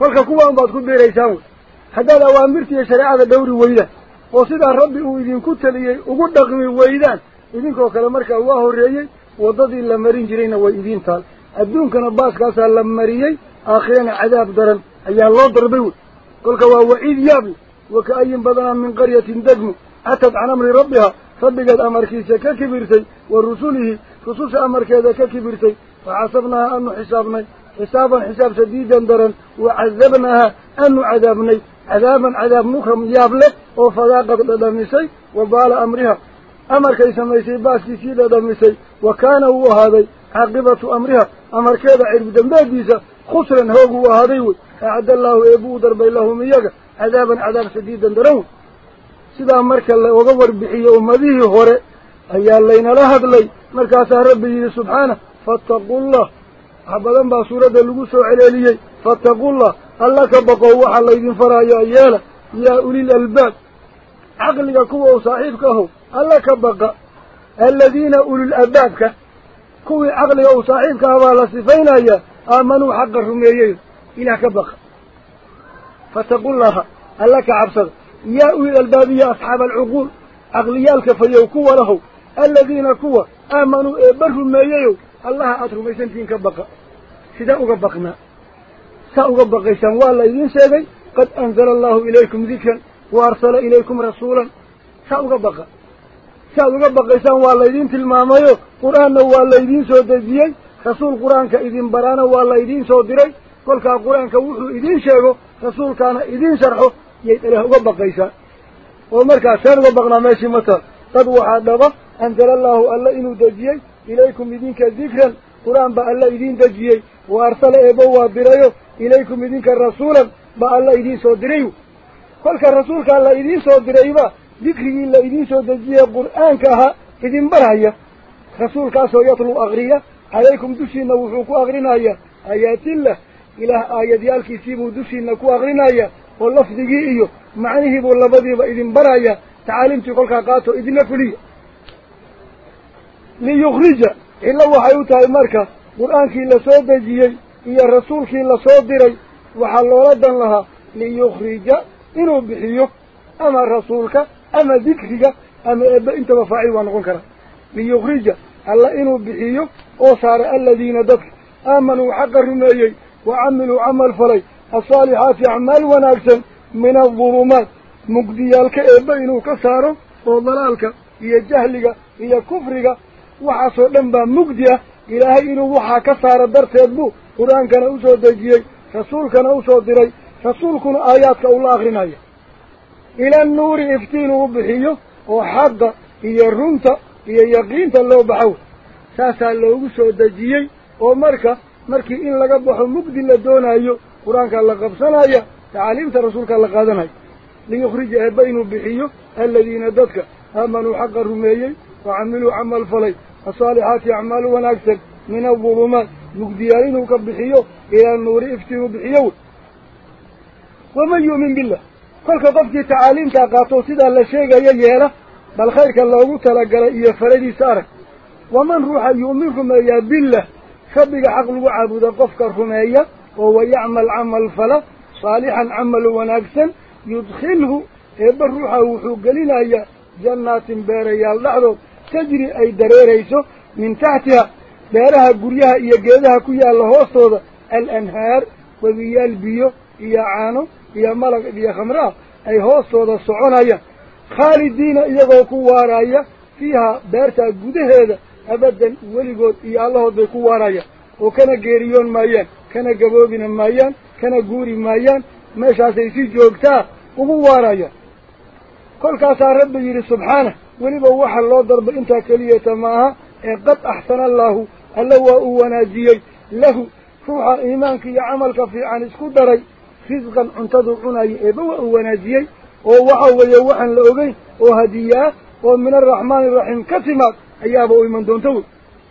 wey haddaad awaamirta iyo shareecada dhowri weydaan oo sidaa rabbi uu idinku teliyey ugu dhaqmi weydaan idinkoo kale markaa waa horreeyey waddadii la marin jirayna way idiin taal adduunkana baaskaasaa la mariyey aakhirana cadaab daran ayaa loo darbay wey kolka waa waciid yaable wa ka'ayin badanaa min qaryatin degmo catad can amri rabbihaa rabbigeed amarkiisa ka kibirtay wa rusulihi rususha amarkeeda ka kibirtay faxasabnaaha aanu xisaabnay حسابا حساب شديدا درا وعذبناها. أن عذابني؟ عذابا عذاب مخرم يابلة وفضاقت لدمسي وبال أمرها. أمر كي سميسي باسي سيد لدمسي وكان هو هذي عقبة أمرها. أمر كذا عرب دمديسة خسرا هو هو هذي أعد الله أبو دربي لهم إياك عذابا عذاب شديدا درون سيد أمر الله وغور بحي أمديه هوري أيا اللين لهد لي. مركاسها ربي سبحانه. فاتقوا الله. عبدان بصورة اللقوس العلالية فاتقوا الله اللك بقوح الله إذن فرا يا إيالة يا أولي الألباب عقلك كوه وصاحبك هو اللك بقى الذين أولي الألباب كوه عقلك وصاحبك هو لصفين يا آمنوا حق الرميين إليك بقى فاتقوا الله اللك عبصد يا أولي الألباب يا أصحاب العقول عقليالك فيوكوه له الذين كوه آمنوا برهم ما ييو allaha aada rumaysantihiin ka baqa sidee uga baqnaa saa uga baqaysaan waa la idiin sheegay qad anzala allahu ilaykum dikran wa arsala ilaykum rasuulan saa uga baqa saaad uga baqaysaan waa laydiin tilmaamayo qur-aanna waa laydiin soo dejiyey rasuul qur-aanka idin baraana waa laydiin soo diray kolkaa qur-aanka wuxuu idiin sheego rasuulkaana idiin sharxo yay ilaah uga baqaysaan oo markaas seen uga baqnaa meeshii ma taal qad waxaa dhaba anzala allaahu alla inuu dejiyey dikran qur-aan baa alla idiin dejiyey wa arsala eebo waa dirayo ilaykum idinka rasuulan baa alla idiin soo diray kolka rasuulkaa la idiin soo dirayba dikrigii la idiin soo dejiyey qur-aanka ahaa idin barhaya rasuulkaasoo yatluu akriya calaykum dushiina wuxuu ku akrinaya aayaatillah ilaah aayadyaalkiisiibuu dushiina ku akrinaya oo lafdigii iyo macnihiibuu labadiiba idin baraya tacaaliimtii kolkaa qaato idinla fuliya ليخرج إلا وحيوت هاي مركة. قرآن كي لسود جيي إيا الرسول كي لسود ري وحلو ردا لها. ليخرج. إنو بحيوك أما رسولك. أما ذكرك. أما إبا إنت بفاعل وانقون كرا ليخرج. الله إنو بحيوك أصار الذين دفل آمنوا حق الرمائي وعملوا عمل فري الصالحات عمال وناكسا من الظلمات. مقديالك إبا إنو كسارو. وضلالك. إيا جهلك. إيا كفرك. Mugdi ah ilaahay inuu waxaa ka saaro darteed buu qur-aankana usoo dejiyey rasuulkana usoo diray rasuulkuna aayaadka ula akrinaya ila nuuri iftiin uu bixiyo oo xaqa iyo runta iyo yaqiinta loo baxo saasaa loogu soo dejiyey oo marka markii in laga baxo mugdi la doonayo qur-aankaa la qabsanaya tacaaliimta rasuulkaa la qaadanaya liyukhrija eebba inuu bixiyo aladiina dadka aamanuu xaqa rumeeyey wa camiluu camal الصالحات يعمل ونكسر من الظلمات. يقديرين وكبحيو. إلى النور إفتي بحيو. ومن يؤمن بالله. فلك قفت تعاليم تاقاتو سيدا لشيقة يجيلا بل خيرك الله تلقل إيا فريدي سارك ومن روح يؤمنكم يا بالله. خبق حق وعبد ذا قفكركم إيا وهو يعمل عمل فلا. صالحا عمل ونكسا. يدخله. إبا روحه وحوق لنا إيا جنات بارية اللعظة gelinayaa jannaatin beerayaal dhexdood tajri ay dareerayso min taxtiha beeraha guryaha iyo geedaha ku yaalla hoostooda alanhaar webiyaal biyo iyo caano iyo malag iyo khamraa ay hoostooda soconayaan khaalidiina iyagoo ku waaraya fiihaa beertaa gudaheeda abadan weligood iyo allahood bay ku waarayaan oo kana geeriyoon maayaan kana gaboobina maayaan kana guuri maayaan meeshaasay si joogtaa ugu waarayaan kolkaasaa rabbi yidhi subxaanah ولبا وحا الله ضرب انتا كلية معها قد أحسن الله اللواء ونازيي له روح إيمانك يا عملك في عن كدري خزقا انتظر عنا يئبوء ونازيي ووحا ويوحا لأغي وهديا ومن الرحمن الرحيم كثمات ايابا إيمان دونتو.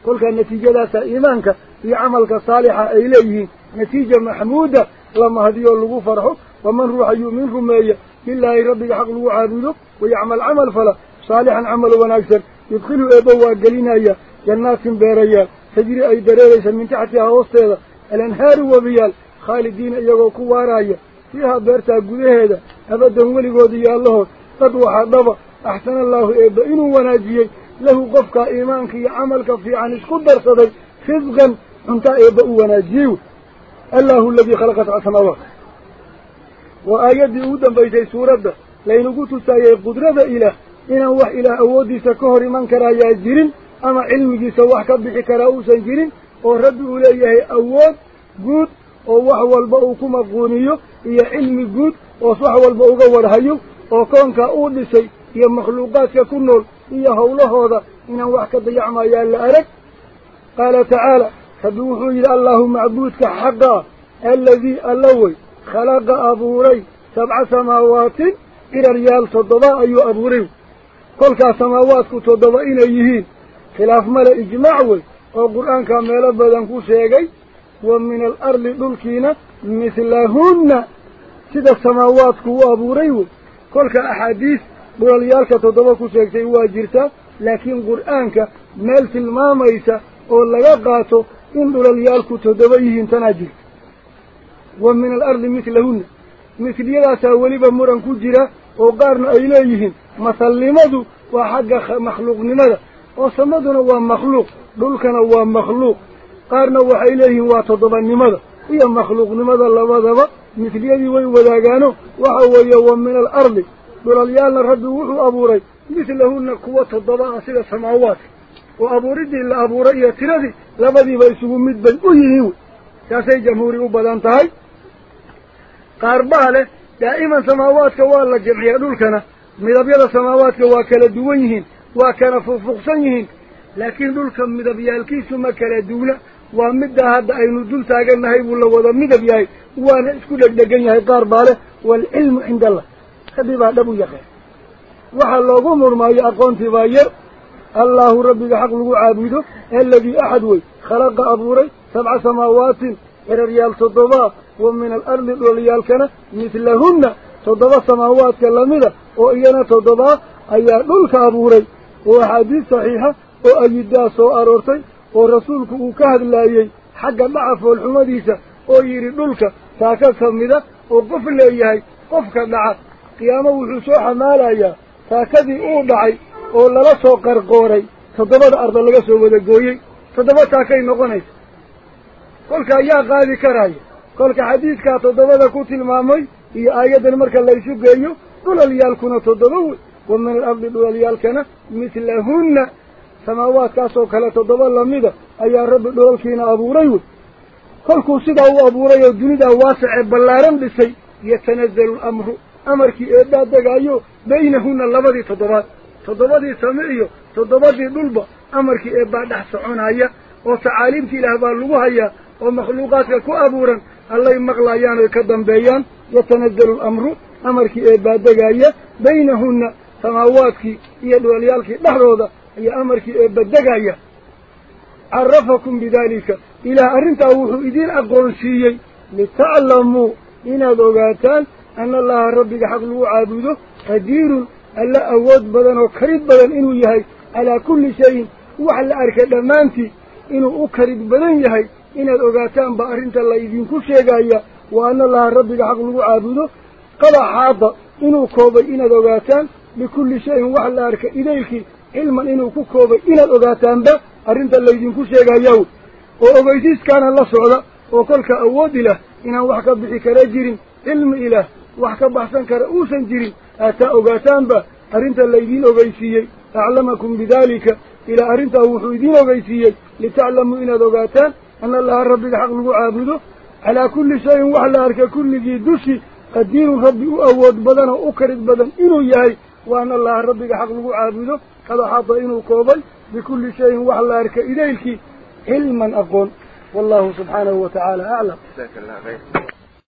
كل كان نتيجة لاسا إيمانك في عملك صالحة إليه نتيجة محمودة لما هديو اللغو فرحو ومن روح يؤمن رميه بالله ربي حق الوعابيه ويعمل عمل فلا saalixan camal wanaagsan yudkhilu eebbo waa gelinaya jannaatin beerayaal tajri ay dareeraysa min taxtihaa hoosteeda alanhaaru webiyaal khaalidiina iyagoo ku waaraya fiihaa beertaa gudaheeda abadan weligood iyo allahood qad waxaa dhaba axsana allaahu eebba inuu wanaajiyey lahu qofkaa iimaanka iyo camalka fiican isku darsaday risqan cuntaa eebba u wanaajiyey wey allahu aladii khalaqa sabca samaawaat waa aayaddii ugu wax ka bixi karaa uusan jirin oo rabbi uu leeyahay awood guud oo wax walba uu ku maquuniyo iyo cilmi guud oo wax walba uga warhayo oo koonkaa uu dhisay iyo makhluuqaadka ku nool iyo howlahooda inaan wax ka dayacmayaa la arag qaala tacaala rabbi wuxuu yidhi allaahu macbuudka xaqaa aladii alla wey khalaqa abuuray sabca samaawaatin iraryaal toddoba ayuu abuuray oo qur-aankaa meelo badan ku sheegay wa min alardi dhulkiina mislahunna sida samaawaadku u abuuray wey kolka axaadiis dhulalyaalka toddoba ku sheegtay waa jirtaa laakiin qur-aanka meel tilmaamaysa oo laga qaato in dhulalyaalku toddoba yihiin tanaa jirta wa min alardi mislahunna misliyadaasaa weliba muran ku jira samaduna waa makhluuq dhulkana waa makhluuq qaarna waxay leeyihiin waa toddobanimada iyo makhluuqnimada labadaba misliyadii way wadaagaano waxa weeye wa min alardi dhulalyaalna rabbi wuxuu abuuray mislahunna kuwa toddoba ah sida samaawaadka oo abuuriddii la abuuray iyo tiradii labadiiba isugu mid bay u yihiin wey saasay jamhuuri u badan tahay qaar baa leh daa'iman samaawaadka waa la jamciyaa dhulkana midabyada samaawaadka waa kala duwan yihiin waa kala fuqfuqsan yihiin laakiin dhulka midabyaalkiisu ma kala duuna waa middaa hadda aynu dul taagannahay buu la wada midab yahay waana isku dhegdhegan yahay qaar baa leh waalcilmu cinda allah rabbi baa dhab u yaqaan waxaa loogu murmaayo aqoontii baa yar allaahu rabbiga xaq lagu caabudo aladii oo iyana toddobaa ayaa dhulka abuuray oo axaadiis saxiixa oo ayidaa soo aroortay oo rasuulku uu ka hadlaayey xagga dhaca foolxumadiisa oo yidhi dhulka taaka ka mida oo qof leeyahay qofka dhaca qiyaamo wuxuu soo xamaalayaa taakadii uu dhacay oo lala soo qarqooray toddobada arda laga soo wada gooyey toddoba taakay noqonaysa kolka ayaa kolka xadiidkaa toddobada ku tilmaamay iyo aayaddan marka laysu geeyo dhulalyaalkuna toddoba wey wa min alardi dhulalyaalkana mislahunna samaawaadkaasoo kale toddoba lamida ayaa rabbi dhulalkiina abuuray wey kolkuu sidaa u abuuray oo dunidaa waasicee ballaaran dhisay yatanazalu lamru amarkii eebbaa degaayo baynahunna labadii toddobaad toddobadii same iyo toddobadii dhulba amarkii eebbaa dhex soconaya oo tacaaliimtii ilaah baa lagu hayaa oo makhluuqaadka ku abuuran oy ka dambeeyaan yatanazalu alamru amarkii eebbaa degaaya baynahunna samaawaadkii iyo dhulalyaalkii dhexdooda ayaa amarkii eebba degaya carafakum bidaalika ilaah arrintaa wuxuu idiin aqoonsiiyey litaclamuu inaad ogaataan ana allaha rabbiga xaq lagu caabudo qadiirun alla awood badan oo karid badan inuu yahay calaa kulli shayin wax la arkay dhammaantii inuu u karid badan yahay sheegaya wa ana allaha rabbiga xaq lagu caabudo qad axaada inuu koobay inaad ogaataan bikulli shayin wax la arkay idaylkii cilman inuu ku koobay inaad ogaataanba arrinta laydinku sheegayaa wey oo ogeysiiskaana la socda oo kolka awood ilah inaan wax ka bixi kara jirin cilmi ilaah wax ka baxsan kara uusan jirin aataa ogaataanba arrinta laydiin ogeysiiyey aclamakum bidaalika ilaa arrintaa wuxuu idiin ogeysiiyey litaclamuu inaad ogaataan أن الله ربي حق عابده على كل شيء وعلى أرك كل جي دوشي الدين ربي أود بدن أكرد بدن إنه يهي وأن الله ربي حق عابده قد حاط إنه قابل بكل شيء وعلى أرك إليك علما أقول والله سبحانه وتعالى أعلم.